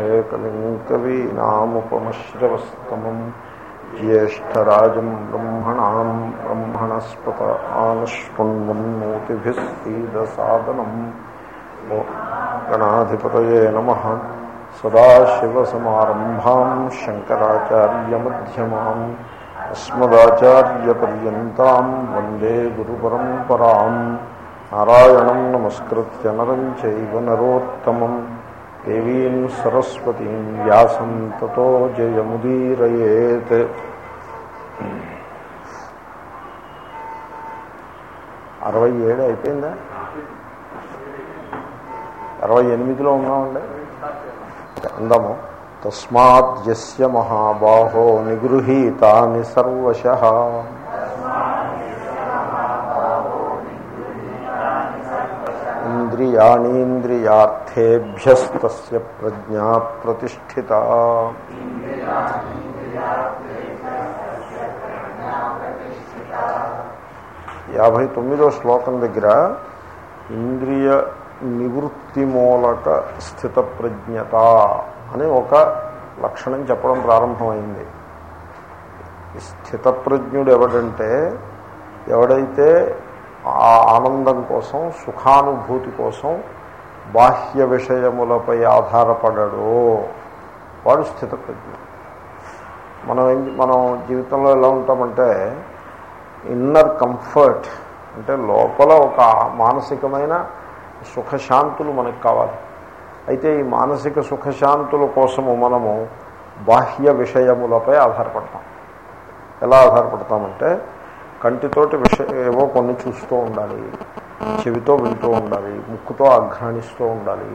కవిం కవీనాముపమశ్రవస్తమం జ్యేష్టరాజం బ్రహ్మణాం బ్రహ్మణస్పత ఆనశ్వన్మోతిభిస్సీదసాదనం గణాధిపతయే నమ. సదాశివసమారంభా శంకరాచార్యమ్యమా అస్మదాచార్యపర్యంతం వందే గురుపరంపరా. నారాయణం నమస్కృత్య నరం చైవ నరోత్తమం. దేవీం సరస్వతీం వ్యాసం తతో జయముదీరయేత్ అరవై ఏడు అయిపోయిందా? అరవై ఎనిమిదిలో ఉన్నామండి. అందాము. తస్మాద్యస్య మహాబాహో నిగృహీతాని సర్వశ। ఇంద్రియాణీంద్రియార్థేభ్యస్తస్య ప్రజ్ఞా ప్రతిష్ఠిత. యాభై తొమ్మిదో శ్లోకం దగ్గర ఇంద్రియ నివృత్తి మూలక స్థిత ప్రజ్ఞత అని ఒక లక్షణం చెప్పడం ప్రారంభమైంది. స్థితప్రజ్ఞుడు ఎవడంటే ఎవడైతే ఆ ఆనందం కోసం సుఖానుభూతి కోసం బాహ్య విషయములపై ఆధారపడడు. వాడు స్థితప్రజ్ఞ మనం మనం జీవితంలో ఎలా ఉంటామంటే ఇన్నర్ కంఫర్ట్ అంటే లోపల ఒక మానసికమైన సుఖశాంతులు మనకు కావాలి. అయితే ఈ మానసిక సుఖశాంతుల కోసము మనము బాహ్య విషయములపై ఆధారపడతాం. ఎలా ఆధారపడతామంటే కంటితోటి విషయ ఏవో కొన్ని చూస్తూ ఉండాలి. చెవితో వింటూ ఉండాలి ముక్కుతో ఆఘ్రాణిస్తూ ఉండాలి.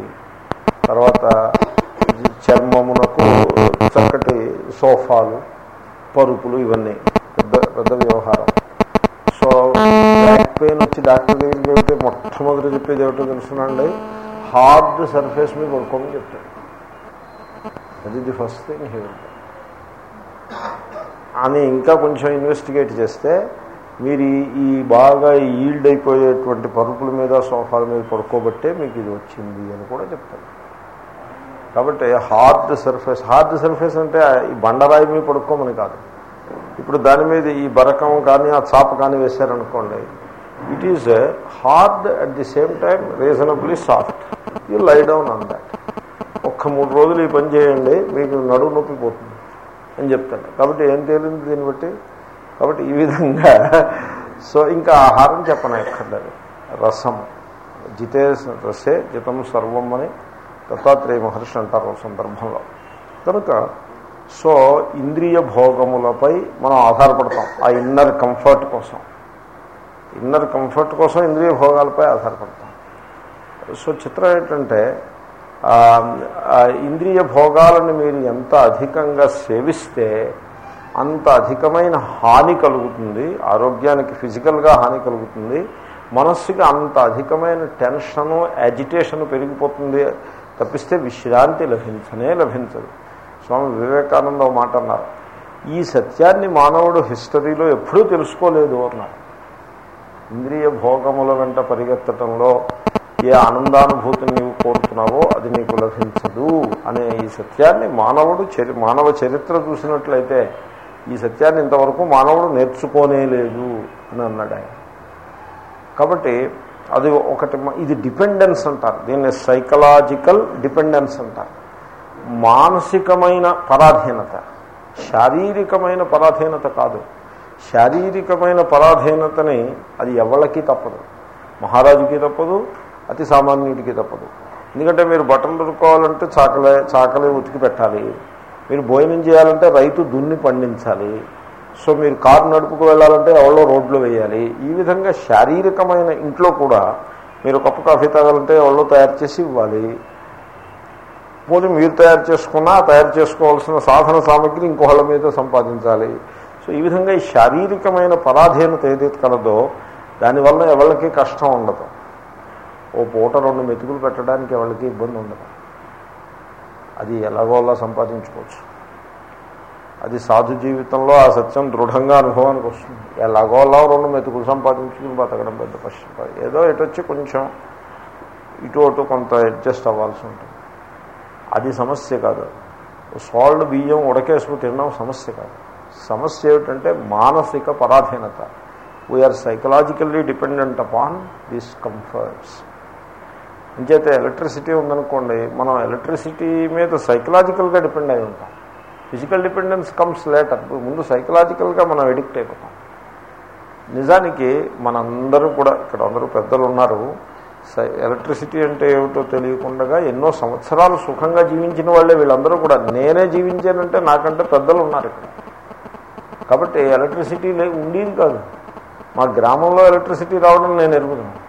తర్వాత చర్మమునకు చక్కటి సోఫాలు పరుపులు ఇవన్నీ పెద్ద పెద్ద వ్యవహారం. సో బ్యాక్ పెయిన్ వచ్చి డాక్టర్ దగ్గరికి వెళ్తే మొట్టమొదటి చెప్పేది ఏమిటో తెలుసునండి? హార్డ్ సర్ఫేస్ మీద పడుకోమని చెప్తాడు అది ది ఫస్ట్ థింగ్ హీ అని ఇంకా కొంచెం ఇన్వెస్టిగేట్ చేస్తే మీరు ఈ బాగా ఈల్డ్ అయిపోయేటువంటి పరుపుల మీద సోఫాల మీద పడుకోబట్టే మీకు ఇది వచ్చింది అని కూడా చెప్తాను కాబట్టి హార్డ్ సర్ఫేస్ హార్డ్ సర్ఫేస్ అంటే ఈ బండరాయి మీద పడుకోమని కాదు. ఇప్పుడు దాని మీద ఈ బరకం కానీ ఆ చాప కానీ వేశారనుకోండి it is hard at the same time reasonably soft you lie down on that ఒక్క మూడు రోజులు ఈ పని చేయండి మీకు నడువు నొప్పి పోతుంది అని చెప్తాడు కాబట్టి ఏం తేలింది దీన్ని బట్టి? కాబట్టి ఈ విధంగా సో ఇంకా ఆహారం చెప్పను ఎక్కర్లేదు రసం. జితే రసే జితం సర్వం అని దత్తాత్రేయ మహర్షి అంటారు సందర్భంలో. కనుక సో ఇంద్రియ భోగములపై మనం ఆధారపడతాం. ఆ ఇన్నర్ కంఫర్ట్ కోసం. ఇన్నర్ కంఫర్ట్ కోసం ఇంద్రియ భోగాలపై ఆధారపడతాం. సో చిత్రం ఏంటంటే ఇంద్రియ భోగాలను మీరు ఎంత అధికంగా సేవిస్తే అంత అధికమైన హాని కలుగుతుంది ఆరోగ్యానికి ఫిజికల్గా హాని కలుగుతుంది మనస్సుకి అంత అధికమైన టెన్షను యాజిటేషన్ పెరిగిపోతుంది తప్పిస్తే విశ్రాంతి లభించనే లభించదు. స్వామి వివేకానంద మాట అన్నారు. ఈ సత్యాన్ని మానవుడు హిస్టరీలో ఎప్పుడూ తెలుసుకోలేదు అన్నారు. ఇంద్రియ భోగముల వెంట పరిగెత్తడంలో ఏ ఆనందానుభూతిని నీవు కోరుతున్నావో అది నీకు లభించదు అనే ఈ సత్యాన్ని మానవుడు చరి మానవ చరిత్ర చూసినట్లయితే ఈ సత్యాన్ని ఇంతవరకు మానవుడు నేర్చుకోనే లేదు అని అన్నాడు ఆయన. కాబట్టి అది ఒకటి ఇది డిపెండెన్స్ అంటారు. దీన్ని సైకలాజికల్ డిపెండెన్స్ అంటారు. మానసికమైన పరాధీనత. శారీరకమైన పరాధీనత కాదు. శారీరకమైన పరాధీనతని అది ఎవరికి తప్పదు. మహారాజుకి తప్పదు అతి సామాన్యుడికి తప్పదు. ఎందుకంటే మీరు బట్టలు దొరుకోవాలంటే చాకలే చాకలే ఉతికి పెట్టాలి. మీరు భోజనం చేయాలంటే రైతు దున్ని పండించాలి. సో మీరు కారు నడుపుకు వెళ్ళాలంటే ఎవరో రోడ్లు వేయాలి. ఈ విధంగా శారీరకమైన ఇంట్లో కూడా మీరు కప్పు కాఫీ తాగాలంటే ఎవరో తయారు చేసి ఇవ్వాలి. పోనీ మీరు తయారు చేసుకున్నా తయారు చేసుకోవాల్సిన సాధన సామగ్రి ఇంకోళ్ళ మీద సంపాదించాలి. సో ఈ విధంగా ఈ శారీరకమైన పరాధీనత ఏదైతే కలదో దానివల్ల ఎవరికి కష్టం ఉండదు. ఓ పూట రెండు మెతుకులు పెట్టడానికి ఎవరికి ఇబ్బంది ఉండదు. అది ఎలాగోలా సంపాదించుకోవచ్చు. అది సాధు జీవితంలో ఆ సత్యం దృఢంగా అనుభవానికి వస్తుంది. ఎలాగోలా రెండు మెతుకులు సంపాదించుకుని బతకడం పెద్ద కష్టం ఏదో ఎటొచ్చి కొంచెం ఇటు అటు కొంత అడ్జస్ట్ అవ్వాల్సి ఉంటుంది. అది సమస్య కాదు. సాల్డ్ బియ్యం ఉడకేసుకు తినడం సమస్య కాదు. సమస్య ఏమిటంటే మానసిక పరాధీనత. We are psychologically dependent upon these comforts ఇంకైతే ఎలక్ట్రిసిటీ ఉందనుకోండి మనం ఎలక్ట్రిసిటీ మీద సైకలాజికల్గా డిపెండ్ అయి ఉంటాం. ఫిజికల్ డిపెండెన్స్ కమ్స్ లేటర్ ముందు సైకలాజికల్గా మనం ఎడిక్ట్ అయిపోతాం. నిజానికి మనందరూ కూడా ఇక్కడ అందరూ పెద్దలు ఉన్నారు సై ఎలక్ట్రిసిటీ అంటే ఏమిటో తెలియకుండా ఎన్నో సంవత్సరాలు సుఖంగా జీవించిన వాళ్ళే వీళ్ళందరూ కూడా. నేనే జీవించానంటే నాకంటే పెద్దలు ఉన్నారు ఇక్కడ. కాబట్టి ఎలక్ట్రిసిటీ లే ఉండేది కాదు. మా గ్రామంలో ఎలక్ట్రిసిటీ రావడం నేను ఎరుగుతున్నాను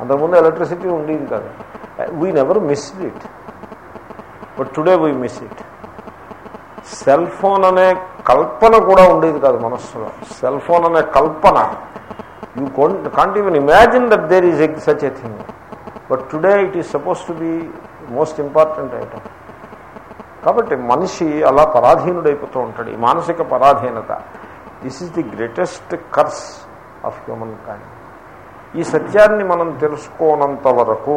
అంతకుముందు ఎలక్ట్రిసిటీ ఉండేది కాదు. We never miss it but today we miss it cell phone అనే కల్పన కూడా ఉండేది కాదు మనస్సులో. సెల్ ఫోన్ అనే కల్పన. You can't even imagine that there is egg such a thing but today it is supposed to be most important item కాబట్టి మనిషి అలా పరాధీనుడైపోతూ ఉంటాడు. ఈ మానసిక పరాధీనత. This is the greatest curse of human kind ఈ సత్యాన్ని మనం తెలుసుకోనంత వరకు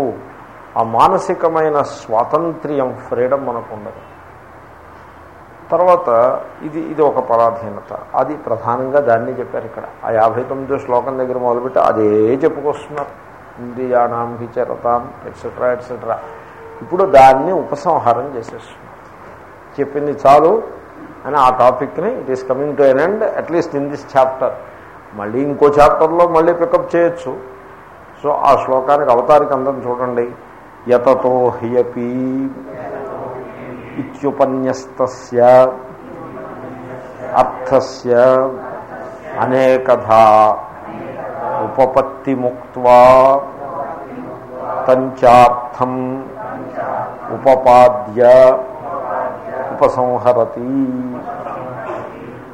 ఆ మానసికమైన స్వాతంత్ర్యం ఫ్రీడమ్ మనకు ఉండదు. తర్వాత ఇది ఇది ఒక పరాధీనత. అది ప్రధానంగా దాన్ని చెప్పారు ఇక్కడ. ఆ యాభై తొమ్మిదో శ్లోకం దగ్గర మొదలుపెట్టి అదే చెప్పుకొస్తున్నారు. ఇంద్రియాణం విచరతాం ఎట్సెట్రా ఎట్సెట్రా ఇప్పుడు దాన్ని ఉపసంహారం చేసేస్తున్నారు. చెప్పింది చాలు అని ఆ టాపిక్ని it is coming to an end at least in this chapter మళ్ళీ ఇంకో చాప్టర్లో మళ్ళీ పికప్ చేయొచ్చు. సో ఆ శ్లోకానికి అవతారికి అందరం చూడండి. యతతో హ్యపి ఇత్యుపన్యస్త అర్థస్య అనేకధా ఉపపత్తి ముక్వా తంచార్థం ఉపపాద్య ఉపసంహరతి.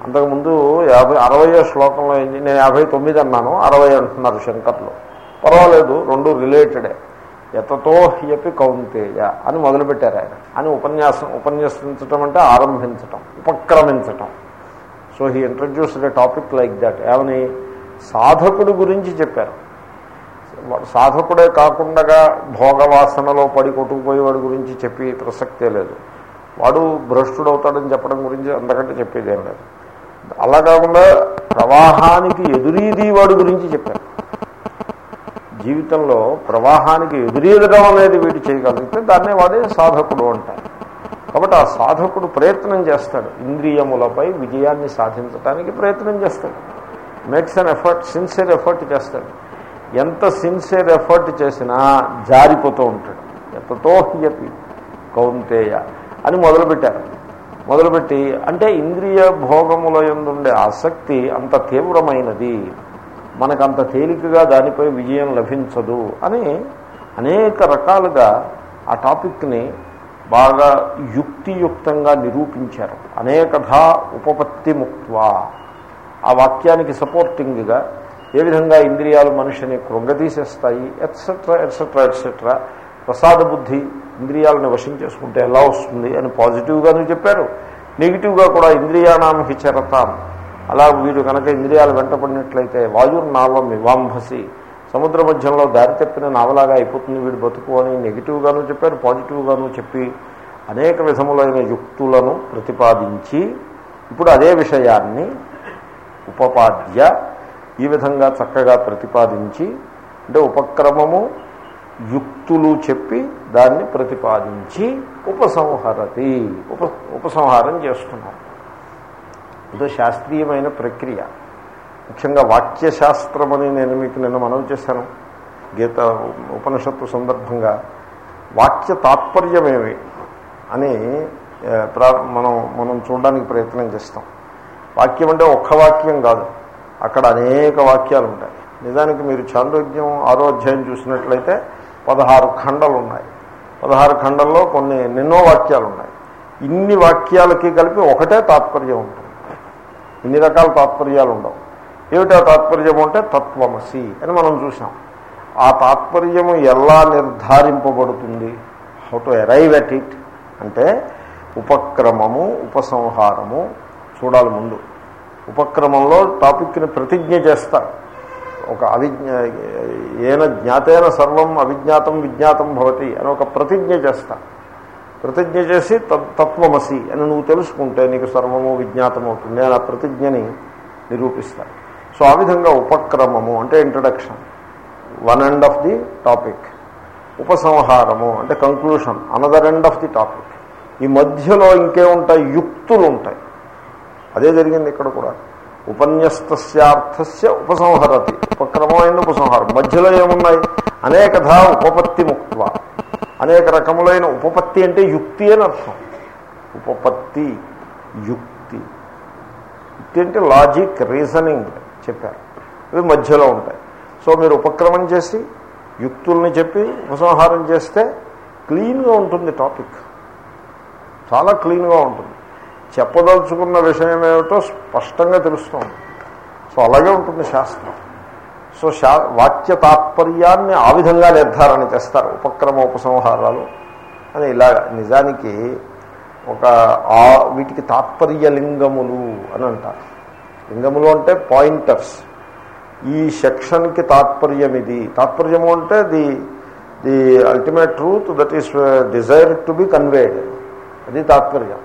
అంతకుముందు యాభై అరవయో శ్లోకంలో ఏంటి? నేను యాభై తొమ్మిది అన్నాను అరవై అంటున్నారు శంకర్లు. పర్వాలేదు రెండు రిలేటెడే ఎతతో హ్యపి కౌంతేయ అని మొదలుపెట్టారు ఆయన. అని ఉపన్యాసం ఉపన్యసించటం అంటే ఆరంభించటం ఉపక్రమించటం. So he introduced a topic like that ఏమని? సాధకుడు గురించి చెప్పారు. సాధకుడే కాకుండా భోగవాసనలో పడి కొట్టుకుపోయేవాడి గురించి చెప్పి ప్రసక్తే లేదు. వాడు భ్రష్టుడవుతాడని చెప్పడం గురించి అంతకంటే చెప్పేదేం లేదు. అలా కాకుండా ప్రవాహానికి ఎదురీది వాడు గురించి చెప్పారు. జీవితంలో ప్రవాహానికి ఎదురీదడం అనేది వీడు చేయగలిగితే దాన్నే వాడే సాధకుడు అంటారు. కాబట్టి ఆ సాధకుడు ప్రయత్నం చేస్తాడు. ఇంద్రియములపై విజయాన్ని సాధించడానికి ప్రయత్నం చేస్తాడు. Makes an effort sincere effort చేస్తాడు. ఎంత సిన్సియర్ ఎఫర్ట్ చేసినా జారిపోతూ ఉంటాడు. ఎంతతో హ్యపి కౌంతేయ అని మొదలుపెట్టారు. మొదలుపెట్టి అంటే ఇంద్రియ భోగముల ఎందుండే ఆసక్తి అంత తీవ్రమైనది. మనకంత తేలికగా దానిపై విజయం లభించదు అని అనేక రకాలుగా ఆ టాపిక్ని బాగా యుక్తియుక్తంగా నిరూపించారు. అనేకధా ఉపపత్తి ముక్వా ఆ వాక్యానికి సపోర్టింగ్గా ఏ విధంగా ఇంద్రియాలు మనిషిని కృంగతీసేస్తాయి ఎట్సెట్రా ఎట్సెట్రా ఎట్సెట్రా ప్రసాద బుద్ధి ఇంద్రియాలను వశం చేసుకుంటే ఎలా వస్తుంది అని పాజిటివ్గాను చెప్పారు. నెగిటివ్గా కూడా ఇంద్రియాణం హిచరతాం అలా వీడు కనుక ఇంద్రియాలు వెంటపడినట్లయితే వాయుర్నావం వివాంభసి సముద్ర మధ్యంలో దారి తప్పిన నావలాగా అయిపోతుంది వీడు బతుకు అని నెగిటివ్గాను చెప్పారు పాజిటివ్గాను చెప్పి అనేక విధములైన యుక్తులను ప్రతిపాదించి ఇప్పుడు అదే విషయాన్ని ఉపపాద్య ఈ విధంగా చక్కగా ప్రతిపాదించి అంటే ఉపక్రమము యుక్తులు చెప్పి దాన్ని ప్రతిపాదించి ఉపసంహరతి ఉప ఉపసంహారం చేస్తున్నారు ఇదో శాస్త్రీయమైన ప్రక్రియ. ముఖ్యంగా వాక్యశాస్త్రం అని నేను మీకు నిన్న మనవి చేశాను. గీత ఉపనిషత్తు సందర్భంగా వాక్య తాత్పర్యమేమి అని మనం మనం చూడడానికి ప్రయత్నం చేస్తాం. వాక్యం అంటే ఒక్క వాక్యం కాదు. అక్కడ అనేక వాక్యాలు ఉంటాయి. నిజానికి మీరు చాంద్రోగ్యం ఆరో అధ్యాయం చూసినట్లయితే పదహారు ఖండలు ఉన్నాయి పదహారు ఖండల్లో కొన్ని ఎన్నెన్నో వాక్యాలు ఉన్నాయి ఇన్ని వాక్యాలకి కలిపి ఒకటే తాత్పర్యం ఉంటుంది. ఇన్ని రకాల తాత్పర్యాలు ఉండవు ఏమిటా తాత్పర్యం అంటే తత్వమసి అని మనం చూసాం ఆ తాత్పర్యము ఎలా నిర్ధారింపబడుతుంది? How to arrive at it అంటే ఉపక్రమము ఉపసంహారము చూడాలి ముందు. ఉపక్రమంలో టాపిక్ని ప్రతిజ్ఞ చేస్తారు. ఒక అవిజ్ఞ ఏన జ్ఞాతేన సర్వం అవిజ్ఞాతం విజ్ఞాతం భవతి అని ఒక ప్రతిజ్ఞ చేస్తా. ప్రతిజ్ఞ చేసి తత్- తత్వమసి అని నువ్వు తెలుసుకుంటే నీకు సర్వము విజ్ఞాతం అవుతుంది అని ఆ ప్రతిజ్ఞని నిరూపిస్తా. సో ఆ విధంగా ఉపక్రమము అంటే introduction one end of the topic ఉపసంహారము అంటే conclusion another end of the topic ఈ మధ్యలో ఇంకేముంటాయి? యుక్తులు ఉంటాయి. అదే జరిగింది ఇక్కడ కూడా. ఉపన్యస్తస్యార్థస్య ఉపసంహరతి. ఉపక్రమమైన ఉపసంహారం. మధ్యలో ఏమున్నాయి? అనేకధ ఉపపత్తి ముక్త్వ. అనేక రకములైన ఉపపత్తి అంటే యుక్తి అని అర్థం. ఉపపత్తి యుక్తి. యుక్తి అంటే లాజిక్ రీజనింగ్ చెప్పారు. ఇవి మధ్యలో ఉంటాయి. సో మీరు ఉపక్రమం చేసి యుక్తుల్ని చెప్పి ఉపసంహారం చేస్తే క్లీన్గా ఉంటుంది టాపిక్. చాలా క్లీన్గా ఉంటుంది. చెప్పదలుచుకున్న విషయం ఏమిటో స్పష్టంగా తెలుస్తుంది. సో అలాగే ఉంటుంది శాస్త్రం. సో శా వాక్య తాత్పర్యాన్ని ఆ విధంగా నిర్ధారణ చేస్తారు ఉపక్రమ ఉపసంహారాలు అని. ఇలాగ నిజానికి ఒక ఆ వీటికి తాత్పర్య లింగములు అని అంటారు. లింగములు అంటే పాయింటర్స్. ఈ సెక్షన్కి తాత్పర్యం ఇది. తాత్పర్యము అంటే the the ultimate truth that is desire to be conveyed అది తాత్పర్యం.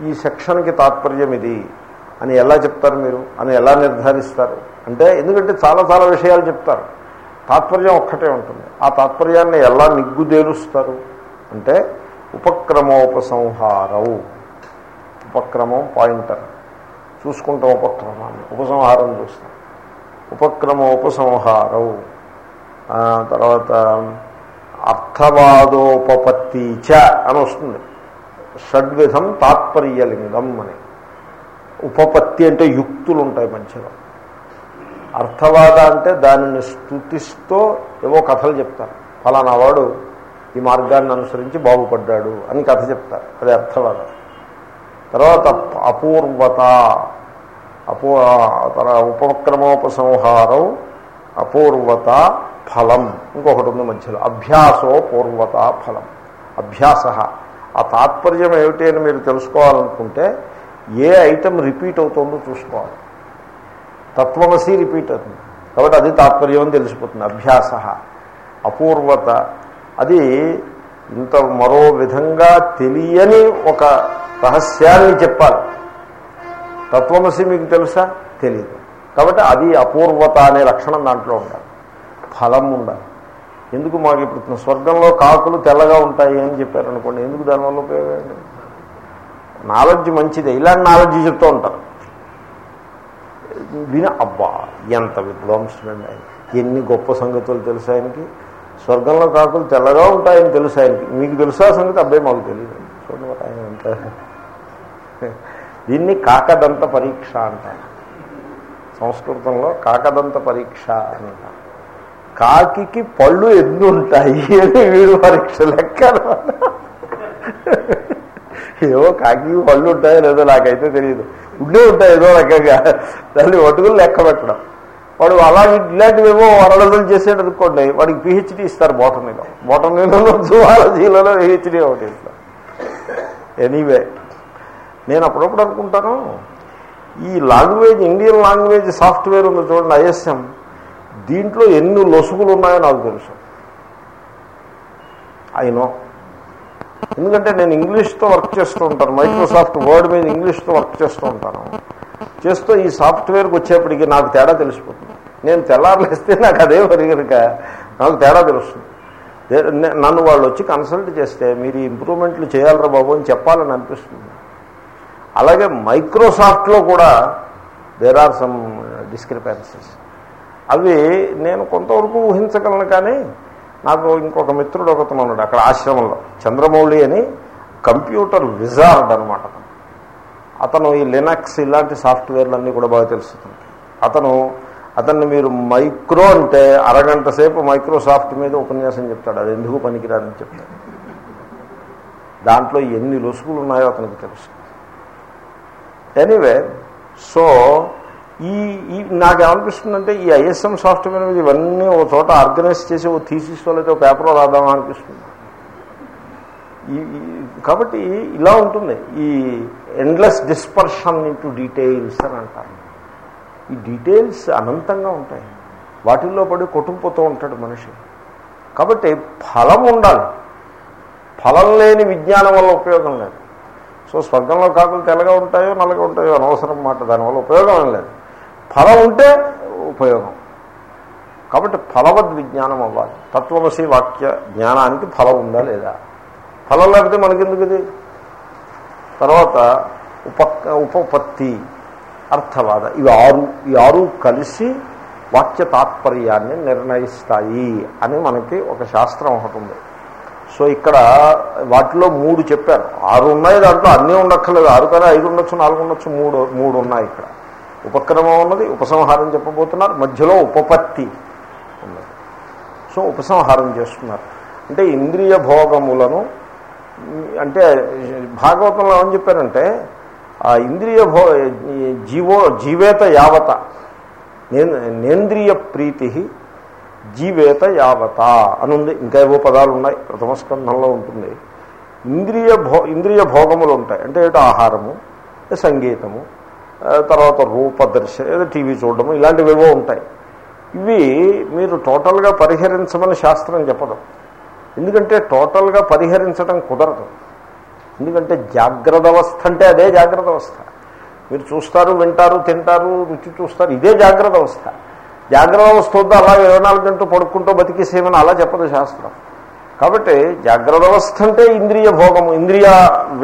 ఈ సెక్షన్కి తాత్పర్యం ఇది అని ఎలా చెప్తారు మీరు? అని ఎలా నిర్ధారిస్తారు? అంటే ఎందుకంటే చాలా చాలా విషయాలు చెప్తారు. తాత్పర్యం ఒక్కటే ఉంటుంది. ఆ తాత్పర్యాన్ని ఎలా నిగ్గుదేలుస్తారు? అంటే ఉపక్రమోపసంహారవు ఉపక్రమం పాయింటర్. చూసుకుంటాం ఉపక్రమాన్ని. ఉపసంహారం చూస్తాం. ఉపక్రమోపసంహారవు తర్వాత అర్థవాదోపపత్తి చ అని వస్తుంది. షడ్విధం తాత్పర్యలింగం అని. ఉపపత్తి అంటే యుక్తులు ఉంటాయి మధ్యలో. అర్థవాద అంటే దానిని స్థుతిస్తూ ఏవో కథలు చెప్తారు. ఫలానా వాడు ఈ మార్గాన్ని అనుసరించి బాగుపడ్డాడు అని కథ చెప్తారు. అది అర్థవాద. తర్వాత అపూర్వత అపూ తర్వాత ఉపక్రమోపసంహారం అపూర్వత ఫలం. ఇంకొకటి ఉంది మధ్యలో. అభ్యాసో పూర్వత ఫలం. అభ్యాస ఆ తాత్పర్యం ఏమిటి అని మీరు తెలుసుకోవాలనుకుంటే ఏ ఐటెం రిపీట్ అవుతుందో చూసుకోవాలి. తత్వమసి రిపీట్ అవుతుంది. కాబట్టి అది తాత్పర్యం అని తెలిసిపోతుంది. అభ్యాస అపూర్వత. అది ఇంత మరో విధంగా తెలియని ఒక రహస్యాన్ని చెప్పాలి. తత్వమసి మీకు తెలుసా? తెలియదు కాబట్టి అది అపూర్వత అనే లక్షణం దాంట్లో ఉండాలి. ఫలం ఉండాలి. ఎందుకు మాకు ఇప్పుడు స్వర్గంలో కాకులు తెల్లగా ఉంటాయి అని చెప్పారనుకోండి ఎందుకు దానివల్ల ఉపయోగం నాలెడ్జ్ మంచిదే ఇలాంటి నాలెడ్జ్ చెప్తూ ఉంటారు. విన అబ్బా ఎంత విద్వాంసులండి ఆయన ఎన్ని గొప్ప సంగతులు తెలుసు ఆయనకి. స్వర్గంలో కాకులు తెల్లగా ఉంటాయని తెలుసు ఆయనకి. మీకు తెలుసా సంగతి? అబ్బాయి మాకు తెలియదు చూడండి మరి ఆయన ఎంత. దీన్ని కాకదంత పరీక్ష అంటారు. సంస్కృతంలో కాకదంత పరీక్ష అని అంటారు. కాకి పళ్ళు ఎన్ని ఉంటాయి అని వీడు పరీక్ష లెక్క ఏవో కాకి పళ్ళు ఉంటాయో లేదో నాకైతే తెలియదు ఉండే ఉంటాయి ఏదో రకంగా. దాన్ని ఒటుకులు లెక్క పెట్టడం. వాడు అలా ఇలాంటివేమో వరడదలు చేసేది అనుకోండి. వాడికి పిహెచ్డీ ఇస్తారు బోటనీలో బోటనీలలో జువాలజీలలో పిహెచ్డీ ఒకటి ఇస్తారు. ఎనీవే నేను అప్పుడప్పుడు అనుకుంటాను ఈ లాంగ్వేజ్ ఇండియన్ లాంగ్వేజ్ సాఫ్ట్వేర్ ఉంది చూడండి ఐఎస్ఎం దీంట్లో ఎన్ని లొసుగులు ఉన్నాయో నాకు తెలుసు. అయినో ఎందుకంటే నేను ఇంగ్లీష్తో వర్క్ చేస్తూ ఉంటాను. మైక్రోసాఫ్ట్ వర్డ్ మీద ఇంగ్లీష్తో వర్క్ చేస్తూ ఉంటాను. చేస్తూ ఈ సాఫ్ట్వేర్కి వచ్చేప్పటికి నాకు తేడా తెలిసిపోతుంది. నేను తెల్లారులేస్తే నాకు అదే మరి నాకు తేడా తెలుస్తుంది. నన్ను వాళ్ళు వచ్చి కన్సల్ట్ చేస్తే మీరు ఇంప్రూవ్మెంట్లు చేయాలరా బాబు అని చెప్పాలని అనిపిస్తుంది. అలాగే మైక్రోసాఫ్ట్లో కూడా దేర్ ఆర్ సమ్ డిస్క్రిపెన్సీస్ అవి నేను కొంతవరకు ఊహించగలను కానీ నాకు ఇంకొక మిత్రుడు ఒకతను ఉన్నాడు అక్కడ ఆశ్రమంలో చంద్రమౌళి అని కంప్యూటర్ విజార్డ్ అనమాట అతను. ఈ లినక్స్ ఇలాంటి సాఫ్ట్వేర్లన్నీ కూడా బాగా తెలుస్తుంది అతను అతన్ని మీరు మైక్రో అంటే అరగంట సేపు మైక్రోసాఫ్ట్ మీద ఉపన్యాసం చెప్తాడు. అది ఎందుకు పనికిరాదని చెప్తాడు. దాంట్లో ఎన్ని లొసుగులు ఉన్నాయో అతనికి తెలుసు. ఎనీవే సో ఈ ఈ నాకేమనిపిస్తుందంటే ఈ ఐఎస్ఎం సాఫ్ట్వేర్ మీద ఇవన్నీ ఒక చోట ఆర్గనైజ్ చేసి ఓ థీసిస్ అయితే ఒక పేపర్లో రాద్దామా అనిపిస్తుంది. ఈ కాబట్టి ఇలా ఉంటుంది. ఈ ఎండ్లెస్ డిస్పర్షన్ ఇంటూ డీటెయిల్స్ అని అంటారు. ఈ డీటెయిల్స్ అనంతంగా ఉంటాయి. వాటిల్లో పడి కొట్టుకుపోతూ ఉంటాడు మనిషి. కాబట్టి ఫలం ఉండాలి. ఫలం లేని విజ్ఞానం వల్ల ఉపయోగం లేదు. సో స్వర్గంలో కాకులు తెల్లగా ఉంటాయో నల్లగా ఉంటాయో అనవసరం మాట. దానివల్ల ఉపయోగం లేదు. ఫలం ఉంటే ఉపయోగం. కాబట్టి ఫలవద్ విజ్ఞానం అవ్వాలి. తత్వమసి వాక్య జ్ఞానానికి ఫలం ఉందా లేదా? ఫలం లేకపోతే మనకెందుకు ఇది? తర్వాత ఉప ఉపపత్తి అర్థవాద. ఇవి ఆరు ఈ ఆరు కలిసి వాక్య తాత్పర్యాన్ని నిర్ణయిస్తాయి అని మనకి ఒక శాస్త్రం ఒకటి ఉంది. సో ఇక్కడ వాటిలో మూడు చెప్పారు. ఆరు ఉన్నాయి దాంట్లో అన్నీ ఉండక్కర్లేదు. ఆరు కానీ ఐదు ఉండొచ్చు నాలుగు ఉండొచ్చు మూడు మూడు ఉన్నాయి ఇక్కడ. ఉపక్రమం ఉన్నది ఉపసంహారం చెప్పబోతున్నారు మధ్యలో ఉపపత్తి ఉన్నది. సో ఉపసంహారం చేస్తున్నారు. అంటే ఇంద్రియ భోగములను అంటే భాగవతంలో ఏమని చెప్పారంటే ఆ ఇంద్రియ భో జీవో జీవేత యావత నేంద్రియ ప్రీతి జీవేత యావత అని ఉంది ఇంకా ఏవో పదాలు ఉన్నాయి ప్రథమ స్కంధంలో ఉంటుంది. ఇంద్రియ భో ఇంద్రియ భోగములు ఉంటాయి. అంటే ఏటో ఆహారము సంగీతము తర్వాత రూపదర్శ ఏదో టీవీ చూడడం ఇలాంటివి ఏవో ఉంటాయి. ఇవి మీరు టోటల్గా పరిహరించమని శాస్త్రం చెప్పడం ఎందుకంటే టోటల్గా పరిహరించడం కుదరదు. ఎందుకంటే జాగ్రత్త అవస్థ అంటే అదే జాగ్రత్త అవస్థ. మీరు చూస్తారు వింటారు తింటారు రుచి చూస్తారు ఇదే జాగ్రత్త అవస్థ. జాగ్రత్త అవస్థ వద్ద అలా ఇరవై నాలుగు గంటలు పడుకుంటూ బతికేసేమని అలా చెప్పదు శాస్త్రం. కాబట్టి జాగ్రత్త అవస్థ అంటే ఇంద్రియ భోగము ఇంద్రియ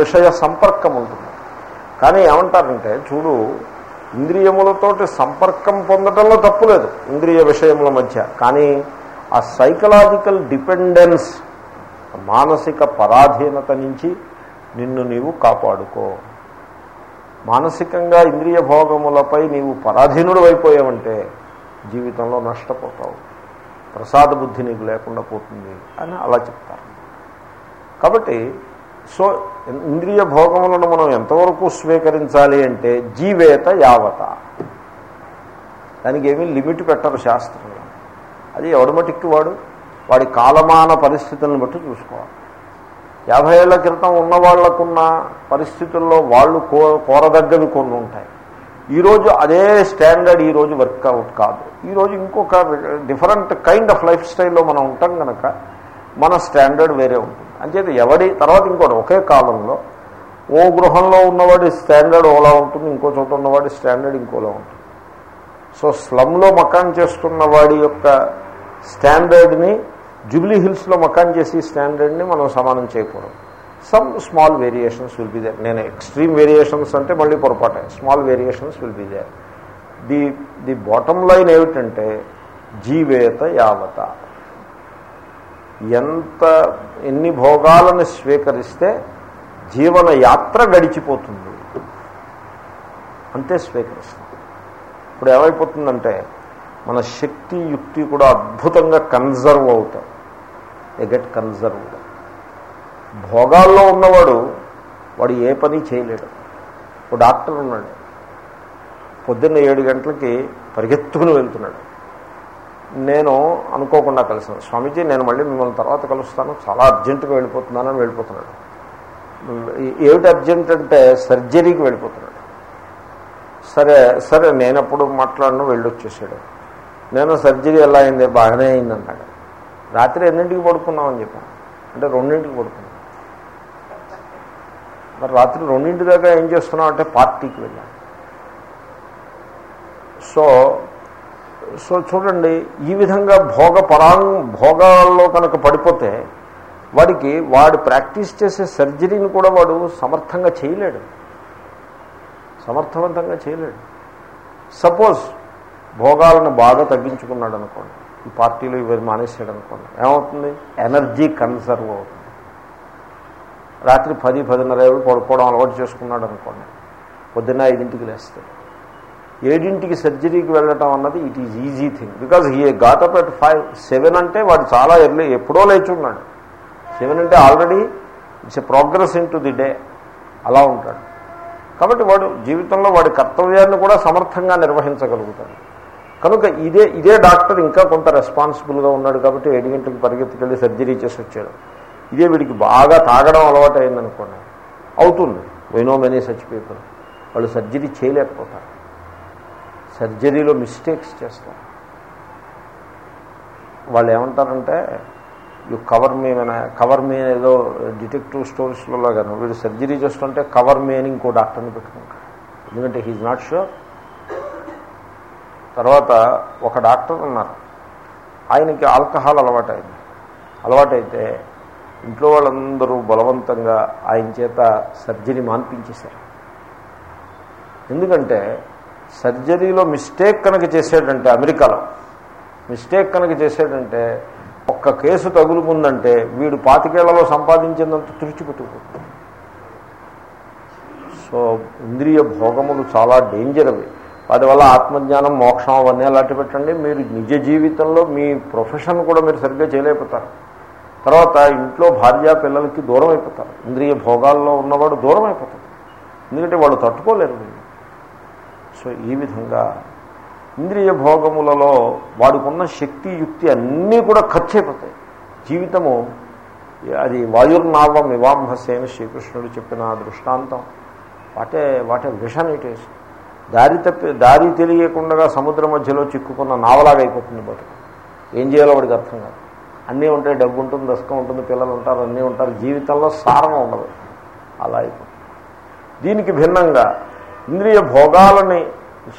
విషయ సంపర్కం ఉంటుంది. కానీ ఏమంటారంటే చూడు ఇంద్రియములతోటి సంపర్కం పొందటంలో తప్పులేదు ఇంద్రియ విషయముల మధ్య. కానీ ఆ సైకలాజికల్ డిపెండెన్స్ మానసిక పరాధీనత నుంచి నిన్ను నీవు కాపాడుకో. మానసికంగా ఇంద్రియ భోగములపై నీవు పరాధీనుడు అయిపోయావంటే జీవితంలో నష్టపోతావు. ప్రసాద బుద్ధి నీకు లేకుండా పోతుంది అని అలా చెప్తారు. కాబట్టి సో ఇంద్రియ భోగములను మనం ఎంతవరకు స్వీకరించాలి అంటే జీవేత యావత. దానికి ఏమీ లిమిట్ పెట్టరు శాస్త్రంలో అది ఎవడి మటుక్కి వాడు? వాడి కాలమాన పరిస్థితులను బట్టి చూసుకోవాలి. యాభై ఏళ్ళ క్రితం ఉన్న వాళ్ళకున్న పరిస్థితుల్లో వాళ్ళు కో కోరదగ్గవి కొన్ని ఉంటాయి. ఈరోజు అదే స్టాండర్డ్ ఈరోజు వర్కౌట్ కాదు. ఈరోజు ఇంకొక డిఫరెంట్ కైండ్ ఆఫ్ లైఫ్ స్టైల్లో మనం ఉంటాం కనుక మన స్టాండర్డ్ వేరే ఉంటుంది. అంచేది ఎవడి తర్వాత ఇంకోటి ఒకే కాలంలో ఓ గృహంలో ఉన్నవాడి స్టాండర్డ్ ఓలా ఉంటుంది ఇంకో చోట ఉన్నవాడి స్టాండర్డ్ ఇంకోలా ఉంటుంది. సో స్లమ్లో మకాన్ చేస్తున్న వాడి యొక్క స్టాండర్డ్ని జూబ్లీ హిల్స్లో మకాన్ చేసి స్టాండర్డ్ని మనం సమానం చేయకూడదు. Some small variations will be there నేను ఎక్స్ట్రీమ్ వేరియేషన్స్ అంటే మళ్ళీ పొరపాటే small variations will be there the the bottom line ఏమిటంటే జీవేత యావత. ఎంత ఎన్ని భోగాలను స్వీకరిస్తే జీవన యాత్ర గడిచిపోతుంది. అంతే స్వీకరిస్తాం. ఇప్పుడు ఏమైపోతుందంటే మన శక్తి యుక్తి కూడా అద్భుతంగా కన్జర్వ్ అవుతాయి. ఎ గెట్ కన్జర్వ్డ్ భోగాల్లో ఉన్నవాడు వాడు ఏ పని చేయలేడు. ఒక డాక్టర్ ఉన్నాడు. పొద్దున్న ఏడు గంటలకి పరిగెత్తుకుని వెళ్తున్నాడు. నేను అనుకోకుండా కలిసాను. స్వామీజీ నేను మళ్ళీ మిమ్మల్ని తర్వాత కలుస్తాను. చాలా అర్జెంటుగా వెళ్ళిపోతున్నానని వెళ్ళిపోతున్నాడు. ఏమిటి అర్జెంట్ అంటే సర్జరీకి వెళ్ళిపోతున్నాడు. సరే సరే నేనప్పుడు మాట్లాడను వెళ్ళొచ్చేసాడు. నేను సర్జరీ ఎలా అయింది? బాగానే అయింది అన్నాడు రాత్రి ఎన్నింటికి పడుకున్నామని చెప్పాను. అంటే రెండింటికి పడుకున్నాం. మరి రాత్రి రెండింటి దాకా ఏం చేస్తున్నాం అంటే పార్టీకి వెళ్ళాను. సో సో చూడండి ఈ విధంగా భోగ పరాంగ్ భోగాల్లో కనుక పడిపోతే వాడికి వాడు ప్రాక్టీస్ చేసే సర్జరీని కూడా వాడు సమర్థంగా చేయలేడు. సమర్థవంతంగా చేయలేడు. సపోజ్ భోగాలను బాగా తగ్గించుకున్నాడు అనుకోండి ఈ పార్టీలు ఇవి మానేసాడు అనుకోండి ఏమవుతుంది? ఎనర్జీ కన్సర్వ్ అవుతుంది. రాత్రి పది పదిన్నర ఏళ్ళు పడుకోవడం అలవాటు చేసుకున్నాడు అనుకోండి పొద్దున్న ఐదింటికి లేస్తాడు. ఏడింటికి సర్జరీకి వెళ్ళటం అన్నది it is easy thing because he got up at five seven అంటే వాడు చాలా ఎర్లీ ఎప్పుడో లేచి ఉన్నాడు సెవెన్ అంటే already it's a progress into the day అలా ఉంటాడు. కాబట్టి వాడు జీవితంలో వాడి కర్తవ్యాన్ని కూడా సమర్థంగా నిర్వహించగలుగుతాడు. కనుక ఇదే ఇదే డాక్టర్ ఇంకా కొంత రెస్పాన్సిబుల్గా ఉన్నాడు కాబట్టి ఏడు గంటలకు పరిగెత్తుకెళ్ళి సర్జరీ చేసి వచ్చాడు. ఇదే వీడికి బాగా తాగడం అలవాటు అయిందనుకోండి అవుతుంది వైనో మెనీ సచ్ పీపుల్ వాళ్ళు సర్జరీ చేయలేకపోతారు. సర్జరీలో మిస్టేక్స్ చేస్తారు వాళ్ళు ఏమంటారంటే you cover me cover me ఏదో డిటెక్టివ్ స్టోరీస్లో కానీ వీడు సర్జరీ చేస్తుంటే కవర్ మీ అని ఇంకో డాక్టర్ని పెట్టుకుంటాడు. ఎందుకంటే హీజ్ నాట్ షూర్ తర్వాత ఒక డాక్టర్ ఉన్నారు. ఆయనకి ఆల్కహాల్ అలవాటైంది. అలవాటైతే ఇంట్లో వాళ్ళందరూ బలవంతంగా ఆయన చేత సర్జరీ మాన్పించేశారు. ఎందుకంటే సర్జరీలో మిస్టేక్ కనుక చేసాడంటే అమెరికాలో మిస్టేక్ కనుక చేసాడంటే ఒక్క కేసు తగులుకుందంటే వీడు పాతికేళ్ళలో సంపాదించినంత తుడిచిపెట్టుకుంటుంది సో ఇంద్రియ భోగములు చాలా డేంజర్ అవి వాటి వల్ల ఆత్మజ్ఞానం మోక్షం అవన్నీ అలాంటి పెట్టండి. మీరు నిజ జీవితంలో మీ ప్రొఫెషన్ కూడా మీరు సరిగ్గా చేయలేకపోతారు. తర్వాత ఇంట్లో భార్య పిల్లలకి దూరం అయిపోతారు ఇంద్రియ భోగాల్లో ఉన్నవాడు దూరం అయిపోతాడు ఎందుకంటే వాళ్ళు తట్టుకోలేరు సో ఈ విధంగా ఇంద్రియ భోగములలో వాడుకున్న శక్తి యుక్తి అన్నీ కూడా ఖర్చు అయిపోతాయి జీవితము అది వాయుర్నావం వివాంహసేన శ్రీకృష్ణుడు చెప్పిన దృష్టాంతం. వాటే వాటే విషన్ ఇట్ దారి తప్పి దారి తెలియకుండా సముద్ర మధ్యలో చిక్కుకున్న నావలాగా అయిపోతుంది బతుకు. ఏం చేయాలో వాడికి అర్థం కాదు. అన్నీ ఉంటాయి డబ్బు ఉంటుంది దశకం ఉంటుంది పిల్లలు ఉంటారు అన్నీ ఉంటారు. జీవితంలో సారం ఉండదు. అలా అయిపోతుంది. దీనికి భిన్నంగా ఇంద్రియ భోగాలని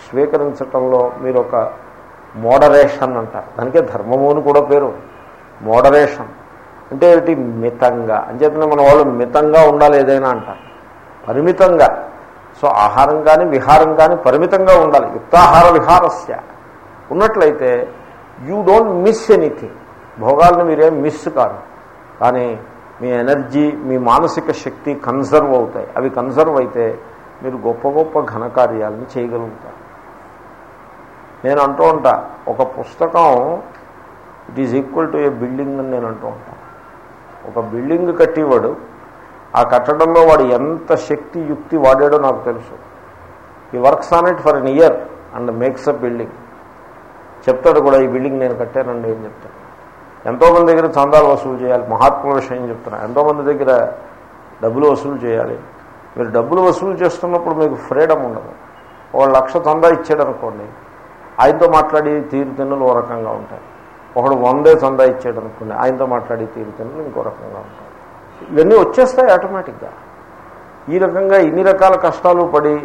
స్వీకరించటంలో మీరు ఒక మోడరేషన్ అంటారు. దానికే ధర్మము అని కూడా పేరు. మోడరేషన్. అంటే ఏమిటి? మితంగా. అంచేతనే మన వాళ్ళు మితంగా ఉండాలి ఏదైనా అంటారు. పరిమితంగా. సో ఆహారం కానీ విహారం కానీ పరిమితంగా ఉండాలి. యుక్తాహార విహారస్య. ఉన్నట్లయితే యూ డోంట్ మిస్ ఎనీథింగ్. భోగాలను మీరేం మిస్ కాదు కానీ మీ ఎనర్జీ మీ మానసిక శక్తి కన్సర్వ్ అవుతాయి. అవి కన్సర్వ్ అయితే మీరు గొప్ప గొప్ప ఘనకార్యాలను చేయగలుగుతారు. నేను అంటూ ఉంటా ఒక పుస్తకం it is equal to a building అని నేను అంటూ ఉంటాను ఒక బిల్డింగ్ కట్టేవాడు ఆ కట్టడంలో వాడు ఎంత శక్తి యుక్తి వాడాడో నాకు తెలుసు. ఈ works on it for N year and makes a building చెప్తాడు కూడా ఈ బిల్డింగ్ నేను కట్టానండి ఏం చెప్తాను ఎంతోమంది దగ్గర చందాలు వసూలు చేయాలి మహాత్ముల విషయం చెప్తున్నా. ఎంతోమంది దగ్గర డబ్బులు వసూలు చేయాలి. మీరు డబ్బులు వసూలు చేస్తున్నప్పుడు మీకు ఫ్రీడమ్ ఉండదు. ఒక లక్ష చందా ఇచ్చాడు అనుకోండి ఆయనతో మాట్లాడి తీరుతెన్నులు ఓ రకంగా ఉంటాయి. ఒకడు వందే చందా ఇచ్చాడు అనుకోండి ఆయనతో మాట్లాడి తీరుతెన్నులు ఇంకో రకంగా ఉంటాయి. ఇవన్నీ వచ్చేస్తాయి ఆటోమేటిక్గా. ఈ రకంగా ఇన్ని రకాల కష్టాలు పడి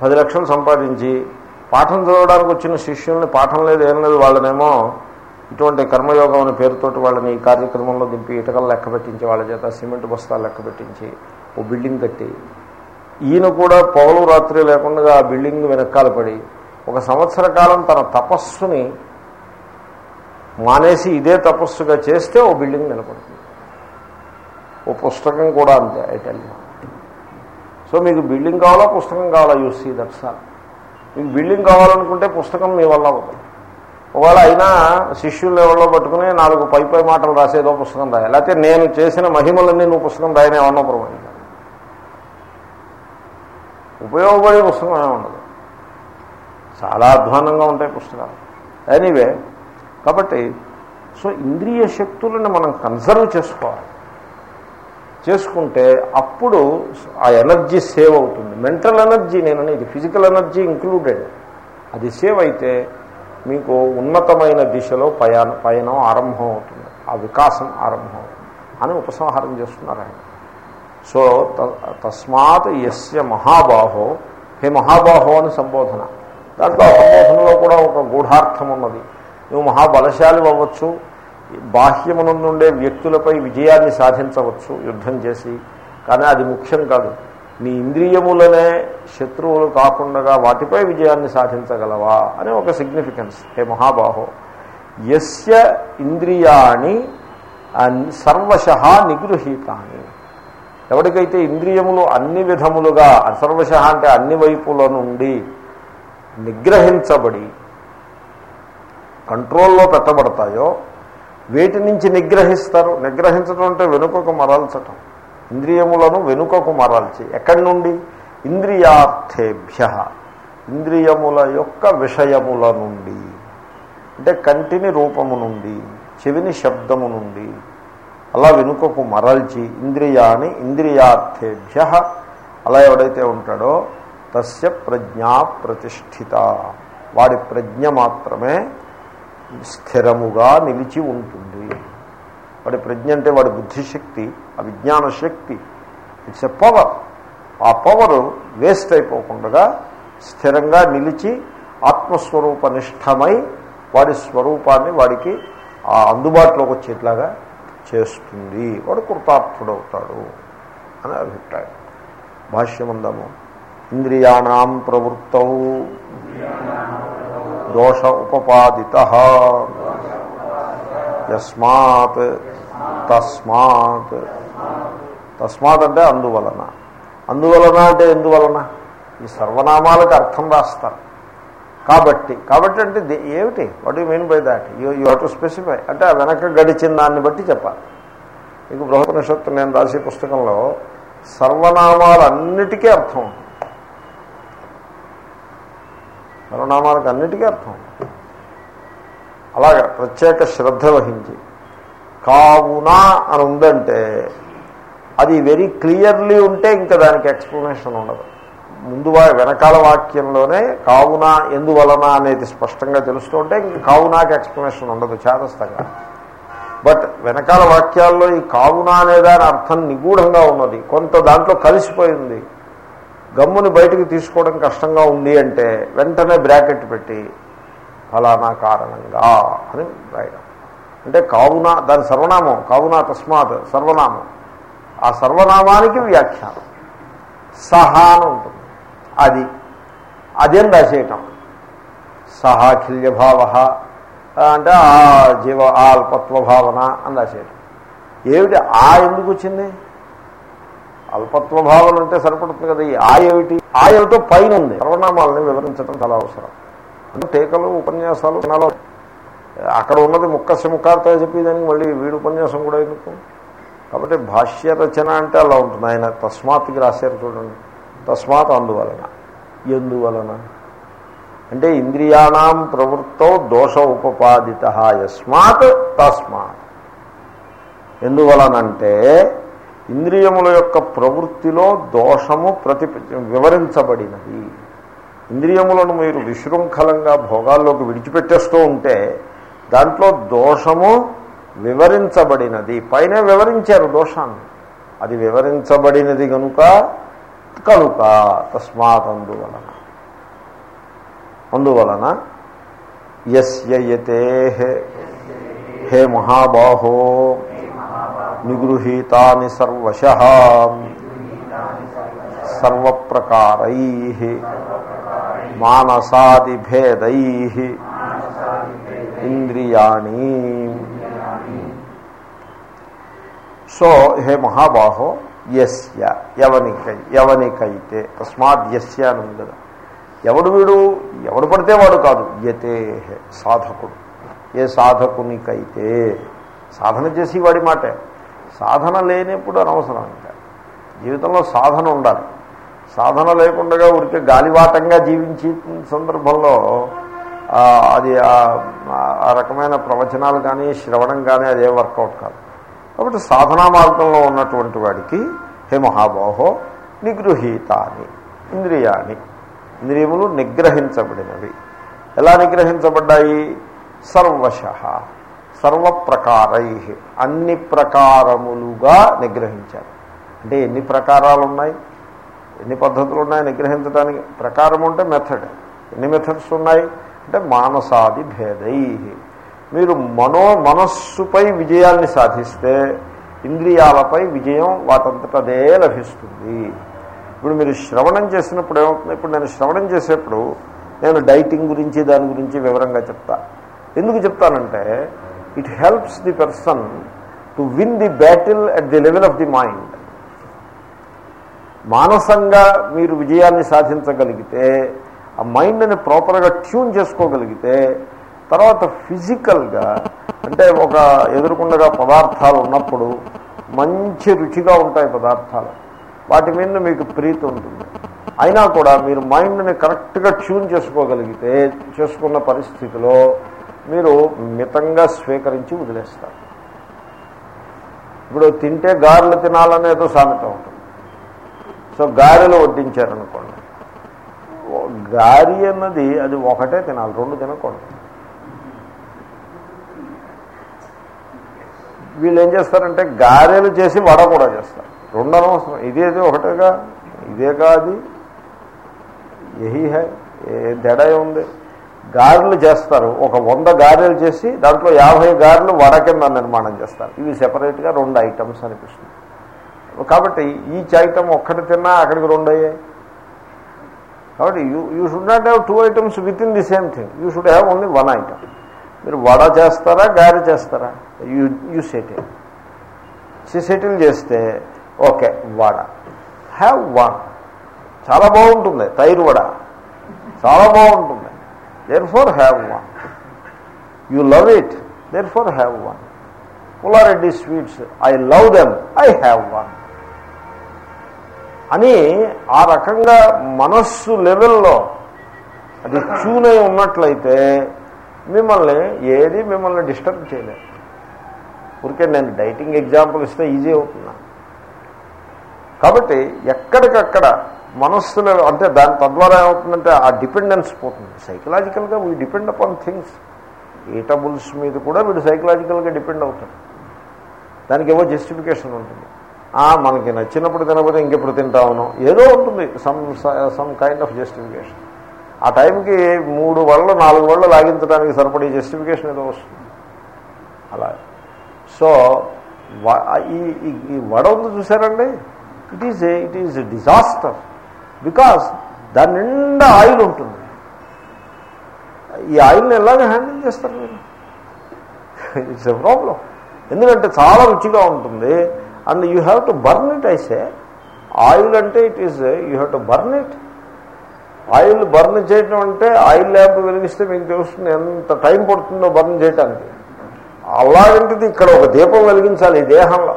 పది లక్షలు సంపాదించి పాఠం చదవడానికి వచ్చిన శిష్యుల్ని పాఠం లేదు ఏం లేదు వాళ్ళనేమో ఇటువంటి కర్మయోగం అనే పేరుతోటి వాళ్ళని ఈ కార్యక్రమంలో దింపి ఇటకలు లెక్క పెట్టించి వాళ్ళ చేత సిమెంట్ బస్తాలు లెక్క పెట్టించి ఓ బిల్డింగ్ కట్టి ఈయన కూడా పౌలు రాత్రి లేకుండా ఆ బిల్డింగ్ వెనకాల పడి ఒక సంవత్సర కాలం తన తపస్సుని మానేసి ఇదే తపస్సుగా చేస్తే ఓ బిల్డింగ్ నిలబడుతుంది. ఓ పుస్తకం కూడా అంతే ఐటల్ సో మీకు బిల్డింగ్ కావాలా పుస్తకం కావాలా? యూస్ సీ దట్స్ మీకు బిల్డింగ్ కావాలనుకుంటే పుస్తకం మీ వల్ల అవుతుంది ఒకవేళ అయినా శిష్యులు ఎవరో పట్టుకుని నాలుగు పై పై మాటలు రాసేదో పుస్తకం రాయాలి. లేకపోతే నేను చేసిన మహిమలన్నీ నువ్వు పుస్తకం రాయనే ఏమన్నా ప్రమాణం ఉపయోగపడే పుస్తకమే ఉండదు. చాలా అధ్వానంగా ఉంటాయి పుస్తకాలు. ఎనీవే కాబట్టి సో ఇంద్రియ శక్తులను మనం కన్సర్వ్ చేసుకోవాలి. చేసుకుంటే అప్పుడు ఆ ఎనర్జీ సేవ్ అవుతుంది. మెంటల్ ఎనర్జీ నేను అనేది ఫిజికల్ ఎనర్జీ ఇంక్లూడెడ్ అది సేవ్ అయితే మీకు ఉన్నతమైన దిశలో పయాన పయనం ఆరంభం అవుతుంది. ఆ వికాసం ఆరంభం అవుతుంది. అని ఉపసంహారం చేస్తున్నారు ఆయన. సో తస్మాత్ యస్య మహాబాహో. హే మహాబాహో అని సంబోధన. దాంట్లో సంబోధనలో కూడా ఒక గూఢార్థం ఉన్నది నువ్వు మహాబలశాలి అవ్వచ్చు బాహ్యమునందుండే వ్యక్తులపై విజయాన్ని సాధించవచ్చు యుద్ధం చేసి. కానీ అది ముఖ్యం కాదు. నీ ఇంద్రియములనే శత్రువులు కాకుండా వాటిపై విజయాన్ని సాధించగలవా అని ఒక సిగ్నిఫికెన్స్ హే మహాబాహో. యస్య ఇంద్రియాణి సర్వశ నిగృహీతాన్ని ఎవరికైతే ఇంద్రియములు అన్ని విధములుగా సర్వశ అంటే అన్ని వైపుల నుండి నిగ్రహించబడి కంట్రోల్లో పెట్టబడతాయో వేటి నుంచి నిగ్రహిస్తారు? నిగ్రహించడం అంటే వెనుకకు మరల్చటం. ఇంద్రియములను వెనుకకు మరల్చి. ఎక్కడి నుండి? ఇంద్రియార్థేభ్య. ఇంద్రియముల యొక్క విషయముల నుండి. అంటే కంటిని రూపము నుండి చెవిని శబ్దము నుండి. అలా వెనుకకు మరల్చి ఇంద్రియాని ఇంద్రియార్థేభ్య. అలా ఎవడైతే ఉంటాడో తస్య ప్రజ్ఞా ప్రతిష్ఠిత. వాడి ప్రజ్ఞ మాత్రమే స్థిరముగా నిలిచి ఉంటుంది. వాడి ప్రజ్ఞ అంటే వాడి బుద్ధిశక్తి ఆ విజ్ఞాన శక్తి ఇట్స్ ఎ పవర్ ఆ పవర్ వేస్ట్ అయిపోకుండా స్థిరంగా నిలిచి ఆత్మస్వరూప నిష్టమై వాడి స్వరూపాన్ని వాడికి ఆ అందుబాటులోకి వచ్చేట్లాగా చేస్తుంది. వాడు కృతార్థుడవుతాడు అని అభిప్రాయం. భాష్యమందము ఇంద్రియాణం ప్రవృత్తౌ దోష ఉపపాదిత. యస్మాత్ తస్మాత్. తస్మాత్ అంటే అందువలన. అందువలన అంటే ఎందువలన? ఈ సర్వనామాలకు అర్థం రాస్తారు. కాబట్టి కాబట్టి అంటే ఏమిటి? What you mean by that you you to specify అంటే ఆ వెనక గడిచిన దాన్ని బట్టి చెప్పాలి. మీకు బృహోపనిషత్తు నేను రాసే పుస్తకంలో సర్వనామాలన్నిటికీ అర్థం సర్వనామాలకు అన్నిటికీ అర్థం అలాగే ప్రత్యేక శ్రద్ధ వహించి కావున అని ఉందంటే అది వెరీ క్లియర్లీ ఉంటే ఇంకా దానికి ఎక్స్ప్లెనేషన్ ఉండదు. ముందు వెనకాల వాక్యంలోనే కావున ఎందువలన అనేది స్పష్టంగా తెలుస్తుంటే ఇంక కావునాకి ఎక్స్ప్లెనేషన్ ఉండదు చేతస్థంగా బట్ వెనకాల వాక్యాల్లో ఈ కావున అనేదాని అర్థం నిగూఢంగా ఉన్నది. కొంత దాంట్లో కలిసిపోయింది. గమ్ముని బయటకు తీసుకోవడం కష్టంగా ఉంది అంటే వెంటనే బ్రాకెట్ పెట్టి ఫలానా కారణంగా అని రాయడం. అంటే కావున దాని సర్వనామం కావున తస్మాత్ సర్వనామం. ఆ సర్వనామానికి వ్యాఖ్యానం. సహా అని ఉంటుంది. అది. అదేం రాసేయటం? సహాఖిల్య భావ అంటే ఆ జీవ ఆ అల్పత్వ భావన అని రాసేయటం. ఏమిటి? ఆ ఎందుకు వచ్చింది? అల్పత్వ భావన అంటే సరిపడుతుంది కదా ఈ ఆ ఏమిటి? ఆ ఏమిటో పైన ఉంది. సర్వనామాలని వివరించడం చాలా అవసరం. అంటే టీకలు ఉపన్యాసాలు నాలో అక్కడ ఉన్నది ముక్కసి ముక్కార్తో చెప్పేదానికి మళ్ళీ వీడు ఉపన్యాసం కూడా ఎందుకు? కాబట్టి భాష్య రచన అంటే అలా ఉంటుంది. ఆయన తస్మాత్కి రాశారు చూడండి. తస్మాత్ అందువలన ఎందువలన? అంటే ఇంద్రియాణం ప్రవృత్తో దోష ఉపపాదిత యస్మాత్ తస్మాత్. ఎందువలనంటే ఇంద్రియముల యొక్క ప్రవృత్తిలో దోషము ప్రతి వివరించబడినది. ఇంద్రియములను మీరు విశృంఖలంగా భోగాల్లోకి విడిచిపెట్టేస్తూ ఉంటే దాంట్లో దోషము వివరించబడినది. పైన వివరించారు దోషాన్ని. అది వివరించబడినది కనుక కనుక తస్మాత్ అందువలన అందువలన యస్యయతే హే మహాబాహో నిగృహీతాని సర్వశ సర్వప్రకారై మానసాదిభేదై ఇంద్రియాణి సో హే మహాబాహో ఎస్య ఎవనికై ఎవనికైతే తస్మాత్ ఎస్య అని ఉంది కదా ఎవడు వీడు? ఎవడు పడితే వాడు కాదు. యతే సాధకుడు. ఏ సాధకునికైతే. సాధన చేసి వాడి మాటే. సాధన లేనప్పుడు అనవసరం ఇంకా. జీవితంలో సాధన ఉండాలి. సాధన లేకుండా ఊరికే గాలివాటంగా జీవించే సందర్భంలో అది ఆ- ఆ రకమైన ప్రవచనాలు కానీ శ్రవణం కానీ అదే వర్కౌట్ కాదు. కాబట్టి సాధనా మార్గంలో ఉన్నటువంటి వాడికి హే మహాబాహో నిగృహీతాని ఇంద్రియాని. ఇంద్రియములు నిగ్రహించబడినవి. ఎలా నిగ్రహించబడ్డాయి? సర్వశ సర్వప్రకారై అన్ని ప్రకారములుగా నిగ్రహించారు. అంటే ఎన్ని ప్రకారాలు ఉన్నాయి ఎన్ని పద్ధతులు ఉన్నాయి నిగ్రహించడానికి ప్రకారం అంటే మెథడ్ ఎన్ని మెథడ్స్ ఉన్నాయి? అంటే మానసాది భేదై. మీరు మనో మనస్సుపై విజయాన్ని సాధిస్తే ఇంద్రియాలపై విజయం వాటంతటదే లభిస్తుంది. ఇప్పుడు మీరు శ్రవణం చేసినప్పుడు ఏమవుతుంది? ఇప్పుడు నేను శ్రవణం చేసేప్పుడు నేను డైటింగ్ గురించి దాని గురించి వివరంగా చెప్తా. ఎందుకు చెప్తానంటే it helps the person to win the battle at the level of the mind మానసంగా మీరు విజయాన్ని సాధించగలిగితే ఆ మైండ్ని ప్రాపర్గా ట్యూన్ చేసుకోగలిగితే తర్వాత ఫిజికల్గా అంటే ఒక ఎదురుకుండగా పదార్థాలు ఉన్నప్పుడు మంచి రుచిగా ఉంటాయి పదార్థాలు. వాటి మీద మీకు ప్రీతి ఉంటుంది. అయినా కూడా మీరు మైండ్ని కరెక్ట్గా ట్యూన్ చేసుకోగలిగితే చేసుకున్న పరిస్థితిలో మీరు మితంగా స్వీకరించి వదిలేస్తారు. ఇప్పుడు తింటే గారెలు తినాలనేదో సామెత ఉంటుంది. సో గారెలు వడ్డించారనుకోండి. గారి అన్నది అది ఒకటే తినాలి రెండు తినకూడదు. వీళ్ళు ఏం చేస్తారంటే గారెలు చేసి వడ కూడా చేస్తారు. రెండు అనవసరం. ఇదేది ఒకటేగా? ఇదే కాదు ఎహి హై? ఏ తేడా ఉంది? గారెలు చేస్తారు. ఒక వంద గారెలు చేసి దాంట్లో యాభై గారెలు వడ కింద నిర్మాణం చేస్తారు. ఇవి సెపరేట్గా రెండు ఐటమ్స్ అనిపిస్తుంది. కాబట్టి ఈచ్ ఐటమ్ ఒక్కటి తిన్నా అక్కడికి రెండు అయ్యాయి. కాబట్టి you you should not have two items with in the same thing you should have only one item మీరు వడ చేస్తారా గారి చేస్తారా? యూ యూ సెటిల్ సెటిల్ చేస్తే ఓకే వడ. హ్యావ్ వన్ చాలా బాగుంటుంది తైరు వడ. చాలా బాగుంటుంది. Therefore have one you love it therefore have one Pullareddy sweets I love them I have one అని ఆ రకంగా మనస్సు లెవెల్లో అది చూనై ఉన్నట్లయితే మిమ్మల్ని ఏది మిమ్మల్ని డిస్టర్బ్ చేయలేదు. ఊరికే నేను డైటింగ్ ఎగ్జాంపుల్ ఇస్తే ఈజీ అవుతున్నా కాబట్టి ఎక్కడికక్కడ మనస్సులో అంటే దాని తద్వారా ఏమవుతుందంటే ఆ డిపెండెన్స్ పోతుంది. సైకలాజికల్గా we depend upon things eatables మీద కూడా వీడు సైకలాజికల్గా డిపెండ్ అవుతాడు. దానికి ఏవో జస్టిఫికేషన్ ఉంటుంది. మనకి నచ్చినప్పుడు తినకపోతే ఇంకెప్పుడు తింటామనో ఏదో ఉంటుంది. Some some kind of justification ఆ టైంకి మూడు వళ్ళు నాలుగు వళ్ళు లాగించడానికి సరిపడే జస్టిఫికేషన్ ఏదో వస్తుంది. అలా. సో ఈ ఈ- ఈ వడ ఉంది చూసారండి it is it is disaster because దాని నిండా ఆయిల్ ఉంటుంది. ఈ ఆయిల్ని ఎలాగ హ్యాండిల్ చేస్తారు మీరు? ఇట్స్ ఎ ప్రాబ్లం ఎందుకంటే చాలా రుచిగా ఉంటుంది. And you have to burn it I say oil అంటే it is you have to burn it oil burn చేయటం అంటే ఆయిల్ ల్యాంప్ వెలిగిస్తే మీకు తెలుస్తుంది ఎంత టైం పడుతుందో బర్న్ చేయటానికి. అలాంటిది ఇక్కడ ఒక దీపం వెలిగించాలి ఈ దేహంలో.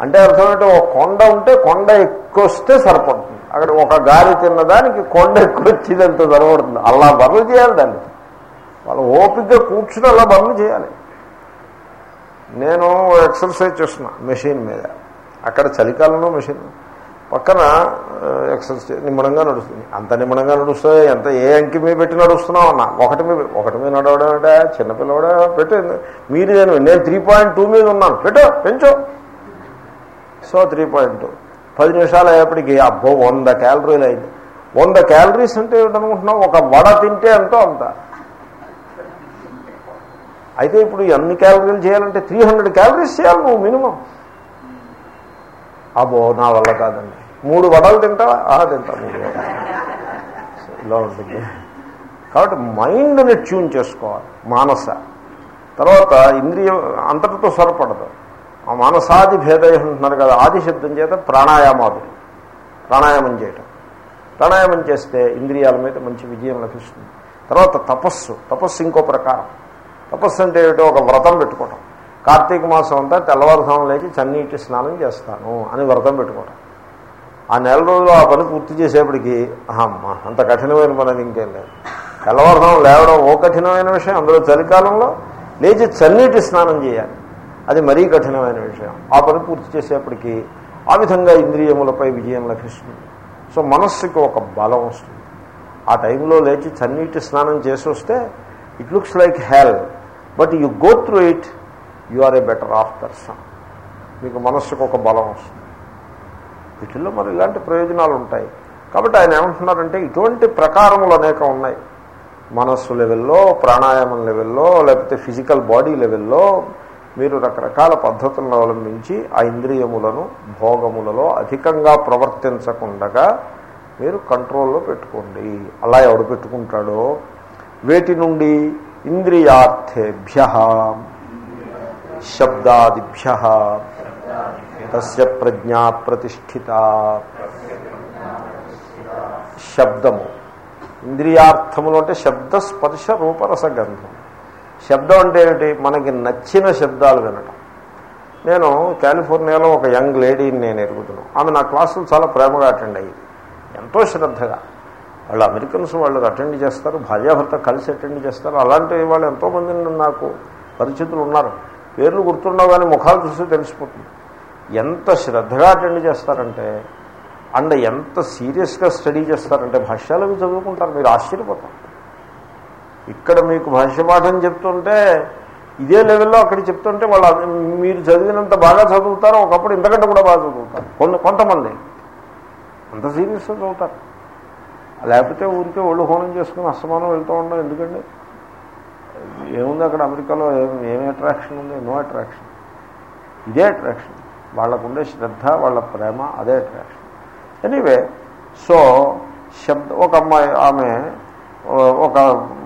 అంటే అర్థమంటే ఒక కొండ ఉంటే కొండ ఎక్కువ వస్తే సరిపడుతుంది. అక్కడ ఒక గాలి తిన్నదానికి కొండ ఎక్కువ వచ్చేది ఎంత సరిపడుతుంది. అలా బర్న్ చేయాలి దాన్ని. వాళ్ళు ఓపికగా కూర్చుని అలా బర్న్ చేయాలి. నేను ఎక్సర్సైజ్ చేస్తున్నా మెషిన్ మీద. అక్కడ చలికాలంలో మెషిన్ పక్కన ఆ, ఎక్సర్సైజ్ నిమ్మడంగా నడుస్తుంది. అంత నిమ్మడంగా నడుస్తుంది ఎంత ఏ అంకి మీద పెట్టి నడుస్తున్నావు అన్న. ఒకటి మీద ఒకటి మీద నడవడం అంటే చిన్నపిల్లవాడే పెట్టు మీరు నేను నేను త్రీ పాయింట్ టూ మీద ఉన్నాను. పెట్టు పెంచు. సో త్రీ పాయింట్ టూ పది నిమిషాలు అయ్యేప్పటికి అబ్బో వంద క్యాలరీలు అయింది. వంద క్యాలరీస్ అంటే ఏమిటనుకుంటున్నావు? ఒక వడ తింటే ఎంతో అంత. అయితే ఇప్పుడు ఎన్ని క్యాలరీలు చేయాలంటే త్రీ హండ్రెడ్ క్యాలరీస్ చేయాలి నువ్వు మినిమం. అబ్బో నా వల్ల కాదండి. మూడు వడలు తింటావా? అలా తింటా మూడు వడలు. ఇలా ఉంటుంది. కాబట్టి మైండ్ని ట్యూన్ చేసుకోవాలి మానస. తర్వాత ఇంద్రియం అంతటితో సరిపడదు. ఆ మానసాది భేదయ అంటున్నారు కదా ఆది శబ్దం చేత ప్రాణాయామాదులు ప్రాణాయామం చేయటం. ప్రాణాయామం చేస్తే ఇంద్రియాల మీద మంచి విజయం లభిస్తుంది. తర్వాత తపస్సు తపస్సు ఇంకో ప్రకారం. తపస్సు అంటే ఏమిటో ఒక వ్రతం పెట్టుకోవటం. కార్తీక మాసం అంతా తెల్లవారుజాము లేచి చన్నీటి స్నానం చేస్తాను అని వ్రతం పెట్టుకోవటం. ఆ నెల రోజులు ఆ పని పూర్తి చేసేప్పటికి అమ్మ అంత కఠినమైన పని అది ఇంకేం లేదు. తెల్లవారుజాము లేవడం ఓ కఠినమైన విషయం. అందులో చలికాలంలో లేచి చన్నీటి స్నానం చేయాలి. అది మరీ కఠినమైన విషయం. ఆ పని పూర్తి చేసేప్పటికి ఆ విధంగా ఇంద్రియములపై విజయం లభిస్తుంది. సో మనస్సుకి ఒక బలం వస్తుంది. ఆ టైంలో లేచి చన్నీటి స్నానం చేసి వస్తే it looks like hell but you go through it you are a better off person మీకు మనస్సుకు ఒక బలం వస్తుంది. వీటిల్లో మరి ఇలాంటి ప్రయోజనాలు ఉంటాయి. కాబట్టి ఆయన ఏమంటున్నారంటే ఇటువంటి ప్రకారములు అనేక ఉన్నాయి. మనస్సు లెవెల్లో ప్రాణాయామం లెవెల్లో లేకపోతే ఫిజికల్ బాడీ లెవెల్లో మీరు రకరకాల పద్ధతులను అవలంబించి ఆ ఇంద్రియములను భోగములలో అధికంగా ప్రవర్తించకుండగా మీరు కంట్రోల్లో పెట్టుకోండి. అలా ఎవడు పెట్టుకుంటాడో? వేటి నుండి? ఇంద్రియార్థేభ్య. శబ్దాదిభ్య తస్య ప్రజ్ఞా ప్రతిష్ఠిత. శబ్దము. ఇంద్రియార్థములు అంటే శబ్ద స్పర్శ రూపరస గంధం. శబ్దం అంటే ఏమిటి? మనకి నచ్చిన శబ్దాలు వినటం. నేను కాలిఫోర్నియాలో ఒక యంగ్ లేడీని నేను ఎరుగుతున్నాను ఆమె నా క్లాసులు చాలా ప్రేమగా అటెండ్ అయ్యింది. ఎంతో శ్రద్ధగా. వాళ్ళు అమెరికన్స్ వాళ్ళు అటెండ్ చేస్తారు భార్యాభర్త కలిసి అటెండ్ చేస్తారు. అలాంటి వాళ్ళు ఎంతోమంది నాకు. పరిచితులు ఉన్నారు. పేర్లు గుర్తుండవు కానీ ముఖాలు చూస్తే తెలిసిపోతుంది. ఎంత శ్రద్ధగా అటెండ్ చేస్తారంటే అండ్ ఎంత సీరియస్గా స్టడీ చేస్తారంటే భాష్యాలు అవి చదువుకుంటారు మీరు ఆశ్చర్యపోతారు. ఇక్కడ మీకు భాష్యపాఠం చెప్తుంటే ఇదే లెవెల్లో అక్కడ చెప్తుంటే వాళ్ళు మీరు చదివినంత బాగా చదువుతారు ఒకప్పుడు ఇంతకంటే కూడా బాగా చదువుతారు. కొన్ని కొంతమంది అంత సీరియస్గా చదువుతారు. లేకపోతే ఊరికే ఒళ్ళు హోనం చేసుకుని అస్తమానం వెళ్తూ ఉండడం ఎందుకండి? ఏముంది అక్కడ అమెరికాలో? ఏం- ఏమి అట్రాక్షన్ ఉంది? నో అట్రాక్షన్ ఇదే అట్రాక్షన్ వాళ్ళకుండే శ్రద్ధ వాళ్ళ ప్రేమ అదే అట్రాక్షన్ ఎనీవే సో శబ్ద ఒక అమ్మాయి ఆమె ఒక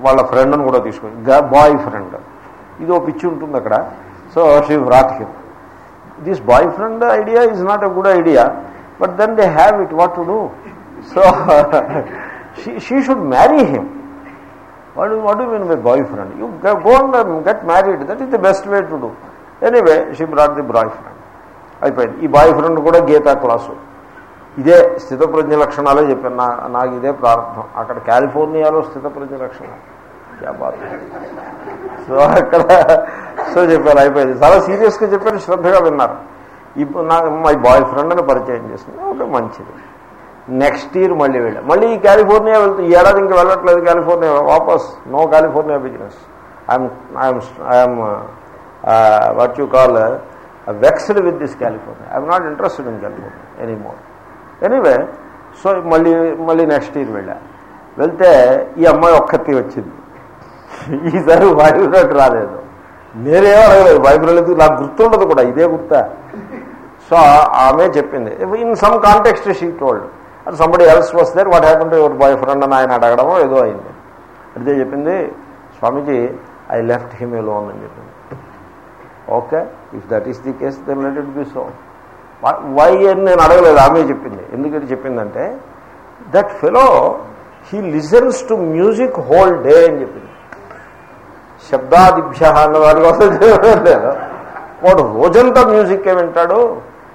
వాళ్ళ ఫ్రెండ్ని కూడా తీసుకుని బాయ్ ఫ్రెండ్ ఇది ఒక పిచ్చి ఉంటుంది అక్కడ. So she wrote him this boyfriend idea is not a good idea but then they have it what to do so she should marry him వాడు వాడు mean my boyfriend you go and get married that is the best way to do anyway she brought the boyfriend అయిపోయింది. ఈ boy friend కూడా Gita class. ఇదే స్థితప్రజ్ఞ లక్షణాలే చెప్పాను. నా నాకు ఇదే ప్రారంభం. అక్కడ కాలిఫోర్నియాలో స్థితప్రజ్ఞ లక్షణాలు సో అక్కడ సో చెప్పారు అయిపోయింది. చాలా సీరియస్గా చెప్పారు. శ్రద్ధగా విన్నారు. ఇప్పుడు నా మై బాయ్ ఫ్రెండ్ అని పరిచయం చేసింది. ఓకే మంచిది. నెక్స్ట్ ఇయర్ మళ్ళీ వెళ్ళా. మళ్ళీ ఈ కాలిఫోర్నియా వెళ్తే ఈ ఏడాది ఇంకా వెళ్ళట్లేదు కాలిఫోర్నియా వాపస్ no California business. I'm I'm I'm what you call vexed with this California I'm not interested in California any more anyway so మళ్ళీ మళ్ళీ నెక్స్ట్ ఇయర్ వెళ్ళా. వెళ్తే ఈ అమ్మాయి ఒక్కతి వచ్చింది. ఈసారి వైబ్రేట్ రాలేదు. నేనేమో అడగలేదు. వైబ్రేట్ నాకు గుర్తుండదు కూడా. ఇదే గుర్తా. సో ఆమె చెప్పింది. In some context she told అది సంబడి ఎల్స్ వస్తే what happen to your boyfriend అని ఆయన అడగడమో ఏదో అయింది. అడితే చెప్పింది Swamiji I left him a అని చెప్పింది. Okay if that is the case then let it be so why అని నేను అడగలేదు ఆమె చెప్పింది. ఎందుకంటే చెప్పిందంటే that fellow he listens to music whole day అని చెప్పింది. శబ్దాదిభ్య అన్న వారి కోసం లేదు వాడు రోజంతా మ్యూజిక్ ఏ వింటాడు.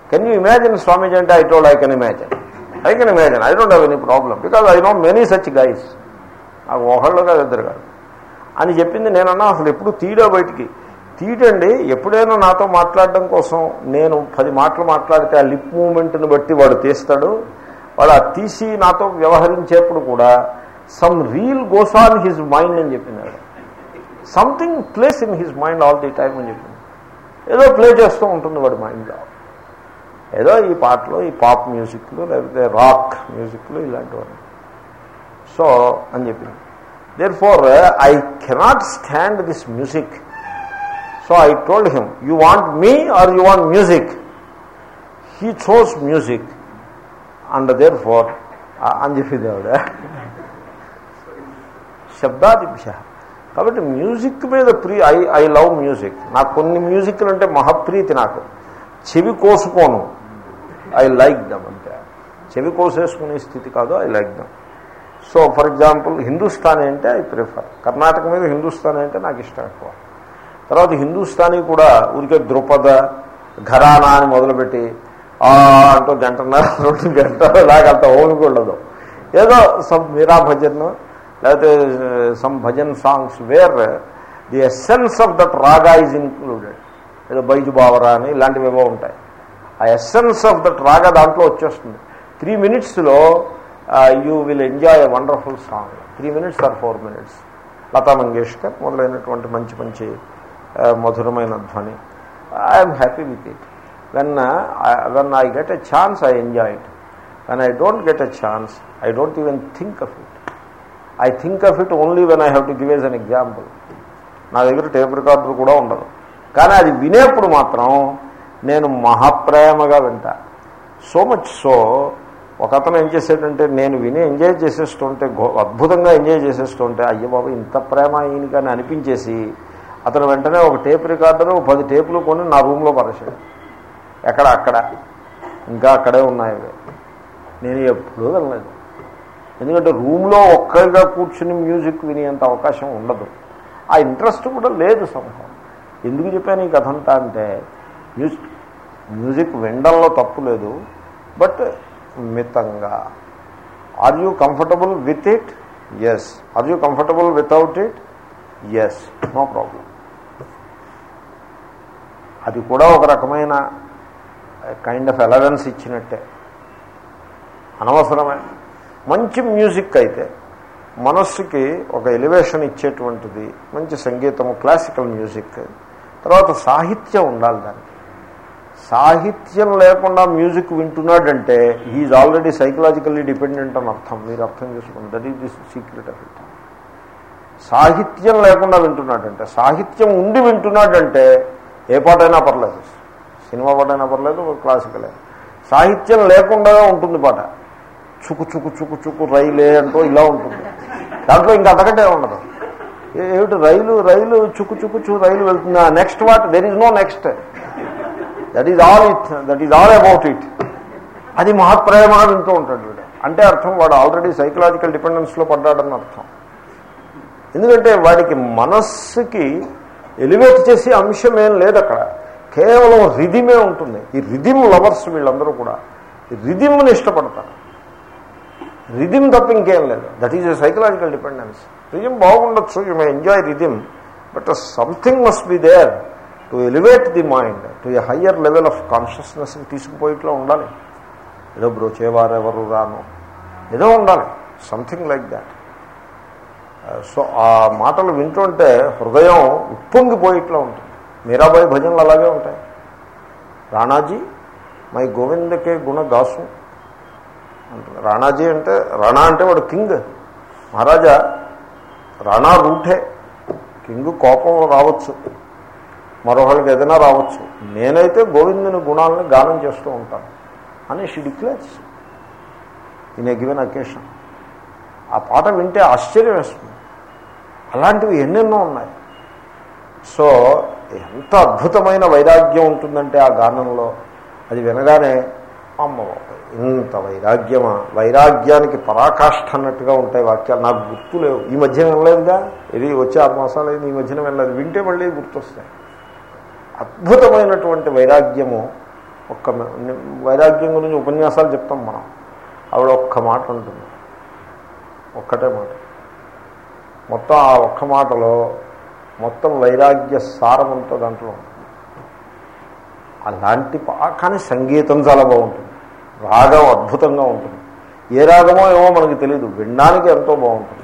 కెన్ యూ ఇమాజిన్ స్వామీజీ అంటే I told I can imagine I can imagine I don't have any problem because I know many such guys నాకు ఒకళ్ళు కాదు ఇద్దరు కాదు. అని చెప్పింది నేనన్నా అసలు ఎప్పుడు తీయడో బయటికి. తీయటండి ఎప్పుడైనా నాతో మాట్లాడడం కోసం నేను పది మాటలు మాట్లాడితే ఆ లిప్ మూమెంట్ని బట్టి వాడు తీస్తాడు. వాడు ఆ తీసి నాతో వ్యవహరించేప్పుడు కూడా some reel goes on his mind అని చెప్పినాడు. Something plays in his mind all the time అని చెప్పింది ఏదో ప్లే చేస్తూ ఉంటుంది వాడి మైండ్లో ఏదో ఈ పాటలు ఈ పాప్ మ్యూజిక్లు లేకపోతే రాక్ మ్యూజిక్లు ఇలాంటివన్నీ. సో అని చెప్పింది therefore I cannot stand this music so I told him you want me or you want music he chose music and therefore అని చెప్పింది ఆవిడ. శబ్దాదిభ్య. కాబట్టి మ్యూజిక్ మీద pre I I love music. నాకు కొన్ని మ్యూజిక్లు అంటే మహాప్రీతి నాకు. చెవి కోసుకోను. ఐ లైక్ దమ్ అంతే. చెవి కోసేసుకునే స్థితి కాదు I like them so for example Hindustani అంటే ఐ ప్రిఫర్ కర్ణాటక మీద హిందుస్థానీ అంటే నాకు ఇష్టం ఎక్కువ. తర్వాత హిందుస్థానీ కూడా ఊరికే ద్రుపద ఘరానా అని మొదలుపెట్టి అంటూ గంటన్నర రెండు గంటలు లాగా అంత ఓపిక ఉండదు. ఏదో సమ్ మీరా భజన్ లేకపోతే some bhajan songs where the essence of that raga is included ఏదో బైజు బావరా అని ఇలాంటివి ఏవో ఉంటాయి. ఆ ఎస్సెన్స్ ఆఫ్ దట్ రాగా దాంట్లో వచ్చేస్తుంది. త్రీ మినిట్స్లో you will enjoy a wonderful song three minutes or four minutes Lata Mangeshkar మొదలైనటువంటి మంచి మంచి మధురమైన ధ్వని. I'm happy with it when when I get a chance I enjoy it when I don't get a chance I don't even think of it I think of it only when I have to give as an example నా దగ్గర tape recorder కూడా ఉండదు. కానీ అది వినేప్పుడు మాత్రం నేను మహాప్రేమగా వింటా. So much so ఒక అతను ఏం చేసేటంటే నేను విని ఎంజాయ్ చేసేస్తుంటే అద్భుతంగా ఎంజాయ్ చేసేస్తుంటే అయ్య బాబు ఇంత ప్రేమ ఈయనకని అనిపించేసి అతను వెంటనే ఒక టేప్ రికార్డర్ ఒక పది టేపులు కొని నా రూమ్లో పరచాడు ఎక్కడ? అక్కడ. ఇంకా అక్కడే ఉన్నాయి నేను ఎప్పుడూ వెళ్ళలేదు ఎందుకంటే రూమ్లో ఒక్కరిగా కూర్చుని మ్యూజిక్ వినేంత అవకాశం ఉండదు. ఆ ఇంట్రెస్ట్ కూడా లేదు సంభవం ఎందుకు చెప్పాను ఈ కథ అంటే మ్యూజిక్ మ్యూజిక్ వినడంలో తప్పు లేదు. బట్ మితంగా. Are you comfortable with it? Yes are you comfortable without it? Yes no problem. అది కూడా ఒక రకమైన కైండ్ ఆఫ్ ఎలవెన్స్ ఇచ్చినట్టే. అనవసరమే. మంచి మ్యూజిక్ అయితే మనస్సుకి ఒక ఎలివేషన్ ఇచ్చేటువంటిది మంచి సంగీతము క్లాసికల్ మ్యూజిక్ తర్వాత సాహిత్యం ఉండాలి దానికి. సాహిత్యం లేకుండా మ్యూజిక్ వింటున్నాడంటే హీఈ్ ఆల్రెడీ సైకలాజికల్లీ డిపెండెంట్ అని అర్థం. మీరు అర్థం చేసుకోండి. That is the secret of it సాహిత్యం లేకుండా వింటున్నాడంటే సాహిత్యం ఉండి వింటున్నాడంటే ఏ పాటైనా పర్లేదు. సినిమా పాటైనా పర్లేదు క్లాసికలే సాహిత్యం లేకుండా ఉంటుంది పాట. చుకు చుకు చుకు చుకు రైలే అంటూ ఇలా ఉంటుంది. దాంట్లో ఇంకా అంతకంటే ఉండదు. ఏమిటి రైలు? రైలు చుకు చుకు చు రైలు వెళ్తుంది? Next what there is no next that is all it that is all about it అది మహత్ప్రేమ వింటూ ఉంటాడు వీడు. అంటే అర్థం వాడు ఆల్రెడీ సైకలాజికల్ డిపెండెన్స్లో పడ్డాడని అర్థం. ఎందుకంటే వాడికి మనస్సుకి ఎలివేట్ చేసే అంశం ఏం లేదు అక్కడ. కేవలం రిధిమే ఉంటుంది. ఈ రిధిమ్ లవర్స్ వీళ్ళందరూ కూడా. ఈ రిధిమ్ని ఇష్టపడతారు. రిధిమ్ తప్ప ఇంకేం లేదు. That is a psychological dependence rhythm బాగుండొచ్చు. You may enjoy rhythm but something must be there to elevate the mind to a higher level of consciousness తీసుకుపోయిట్లో ఉండాలి. ఏదో బ్రోచేవారెవరు రాను. ఏదో ఉండాలి. సంథింగ్ లైక్ దాట్ సో ఆ మాటలు వింటుంటే హృదయం ఉప్పొంగిపోయిట్లా ఉంటుంది. మీరాబాయి భజనలు అలాగే ఉంటాయి. రాణాజీ మై గోవిందకే గుణ దాసు అంటుంది. రాణాజీ అంటే రాణా అంటే వాడు కింగ్. మహారాజా రాణా రూటే. కింగ్ కోపం రావచ్చు. మరొకరికి ఏదైనా రావచ్చు. నేనైతే గోవిందుని గుణాలను గానం చేస్తూ ఉంటాను అని she declares in a given occasion ఆ పాట వింటే ఆశ్చర్యం వేస్తుంది. అలాంటివి ఎన్నెన్నో ఉన్నాయి. సో ఎంత అద్భుతమైన వైరాగ్యం ఉంటుందంటే ఆ గానంలో. అది వినగానే అమ్మ ఇంత వైరాగ్యమా? వైరాగ్యానికి పరాకాష్ఠ అన్నట్టుగా ఉంటాయి వాక్యాలు. నాకు గుర్తు లేవు. ఈ మధ్యన వినలేదుగా? ఇది వచ్చే ఆరు మాసాలు ఈ మధ్యన వినలేదు. వింటే మళ్ళీ గుర్తొస్తాయి. అద్భుతమైనటువంటి వైరాగ్యము ఒక్క వైరాగ్యం గురించి ఉపన్యాసాలు చెప్తాం మనం. ఆవిడ ఒక్క మాట ఉంటుంది. ఒక్కటే మాట. మొత్తం ఆ ఒక్క మాటలో మొత్తం వైరాగ్య సారమంతా దాంట్లో ఉంటుంది. అలాంటి పా- కానీ సంగీతం చాలా బాగుంటుంది. రాగం అద్భుతంగా ఉంటుంది. ఏ రాగమో ఏమో మనకి తెలియదు వినడానికి ఎంతో బాగుంటుంది.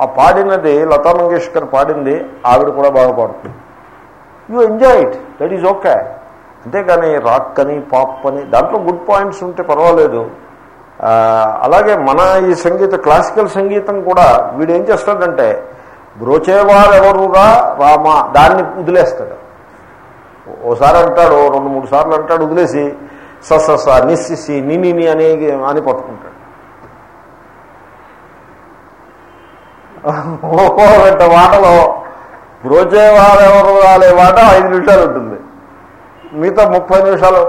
ఆ పాడినది లతా మంగేష్కర్ పాడింది ఆవిడ కూడా బాగా పాడుతుంది. You enjoy it. That is okay. అంతేగాని రాక్ అని పాప్ అని దాంట్లో గుడ్ పాయింట్స్ ఉంటే పర్వాలేదు. అలాగే మన ఈ సంగీత క్లాసికల్ సంగీతం కూడా వీడు ఏం చేస్తాడంటే బ్రోచేవారెవరురా రామ దాన్ని వదిలేస్తాడు. ఓసారి అంటాడు రెండు మూడు సార్లు అంటాడు వదిలేసి స నిస్సిసి నిని అనే అని పట్టుకుంటాడు. ఓ గంట మాటలో బ్రోచేవారెవరు రాలే మాట ఐదు నిమిషాలు ఉంటుంది. మిగతా ముప్పై నిమిషాలు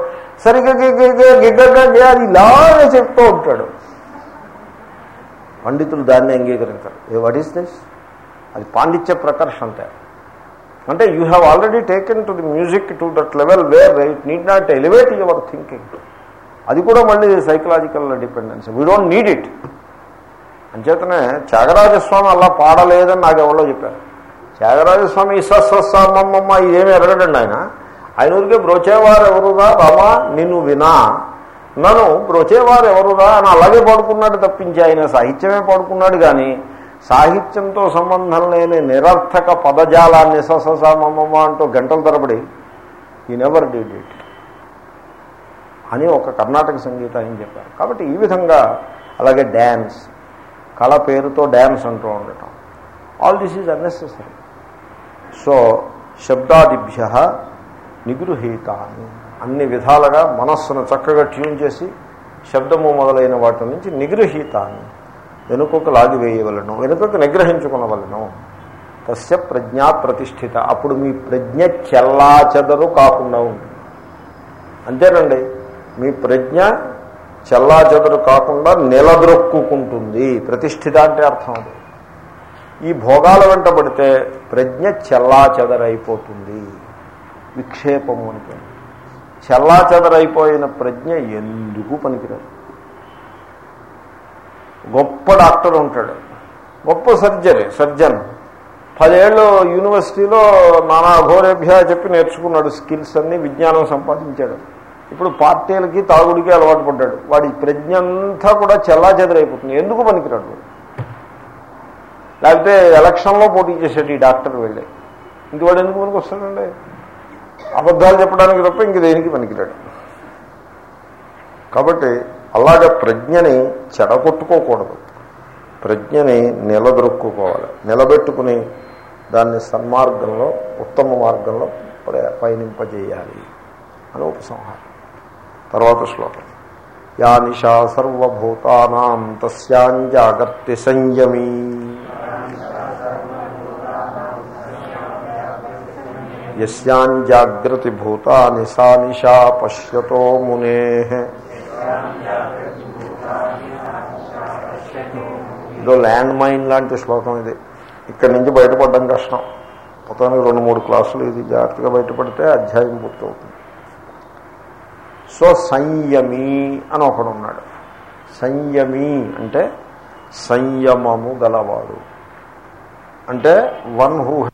సరిగ్గా గిగ్గగా అది ఇలానే చెప్తూ ఉంటాడు. పండితులు దాన్ని అంగీకరించారు. ఏ వాట్ ఈస్ దిస్ అది పాండిత్య ప్రకర్ష అంతే అంటే you have already taken to the music to that level where it need not elevate your thinking అది కూడా మళ్ళీ psychological dependence we don't need it అంచేతనే త్యాగరాజస్వామి అలా పాడలేదని నాకు ఎవరో చెప్పారు. త్యాగరాజస్వామి సస్సమ్మమ్మ ఇదేమి ఎరగడండి ఆయన. ఆయన ఊరికే బ్రోచేవారు ఎవరురా రామా నిన్ను వినా. నన్ను బ్రోచేవారు ఎవరురా అని అలాగే పడుకున్నాడు తప్పించి ఆయన సాహిత్యమే పాడుకున్నాడు కానీ సాహిత్యంతో సంబంధం లేని నిరర్థక పదజాలాన్ని ససమమ్మ అంటూ గంటల తరబడి ఈ నెవర్ డిడ్ ఇట్ అని ఒక కర్ణాటక సంగీతం ఆయన చెప్పారు. కాబట్టి ఈ విధంగా అలాగే డ్యాన్స్ కళ పేరుతో డ్యాన్స్ అంటూ ఉండటం. All this is unnecessary so శబ్దాదిభ్య నిగృహీతాన్ని అన్ని విధాలుగా మనస్సును చక్కగా ట్యూన్ చేసి శబ్దము మొదలైన వాటి నుంచి నిగృహీతాన్ని వెనుకకు లాగివేయవలను వెనుకకు నిగ్రహించుకునవలను. తస్య ప్రజ్ఞా ప్రతిష్ఠిత. అప్పుడు మీ ప్రజ్ఞ చెల్లా చెదరు కాకుండా ఉంటుంది. అంతేనండి మీ ప్రజ్ఞ చెల్లా చెదరు కాకుండా నిలదొక్కుంటుంది ప్రతిష్ఠిత అంటే అర్థం అది. ఈ భోగాల వెంట పడితే ప్రజ్ఞ చెల్లా చెదరైపోతుంది విక్షేపము అని పేరు. చెల్లా చెదరైపోయిన ప్రజ్ఞ ఎందుకు పనికిరాదు? గొప్ప డాక్టర్ ఉంటాడు. గొప్ప సర్జరీ సర్జన్. పదేళ్ళు యూనివర్సిటీలో నానా ఘోరేభ్య చెప్పి నేర్చుకున్నాడు స్కిల్స్ అన్ని విజ్ఞానం సంపాదించాడు. ఇప్పుడు పార్టీలకి తాగుడికి అలవాటు పడ్డాడు. వాడి ప్రజ్ఞ అంతా కూడా చెల్లా చెదరైపోతుంది ఎందుకు పనికిరాడు? వాడు? లేకపోతే ఎలక్షన్లో పోటీ చేసేటి ఈ డాక్టర్ వెళ్ళి. ఇంక వాడు ఎందుకు మనకు వస్తాడండి? అబద్ధాలు చెప్పడానికి తప్ప ఇంక దేనికి పనికిరాడు? కాబట్టి అలాగే ప్రజ్ఞని చెడగొట్టుకోకూడదు. ప్రజ్ఞని నిలదొరుక్కుకోవాలి నిలబెట్టుకుని దాన్ని సన్మార్గంలో ఉత్తమ మార్గంలో పయనింపజేయాలి అని ఉపసంహారం తర్వాత శ్లోకం. యా నిషా సర్వభూతానాం తస్యాంజాగర్తి సంయమీ. యస్యాంజాగ్రతి భూతాని సా నిశా పశ్యతో మునే. ఇదో ల్యాండ్ మైన్ లాంటి శ్లోకం ఇది. ఇక్కడి నుంచి బయటపడడం కష్టం. మొత్తానికి రెండు మూడు క్లాసులు ఇది. జాగ్రత్తగా బయటపడితే అధ్యాయం పూర్తవుతుంది. సో సంయమి అని ఒకడు ఉన్నాడు సంయమి అంటే సంయమము గలవాడు. అంటే వన్ హూ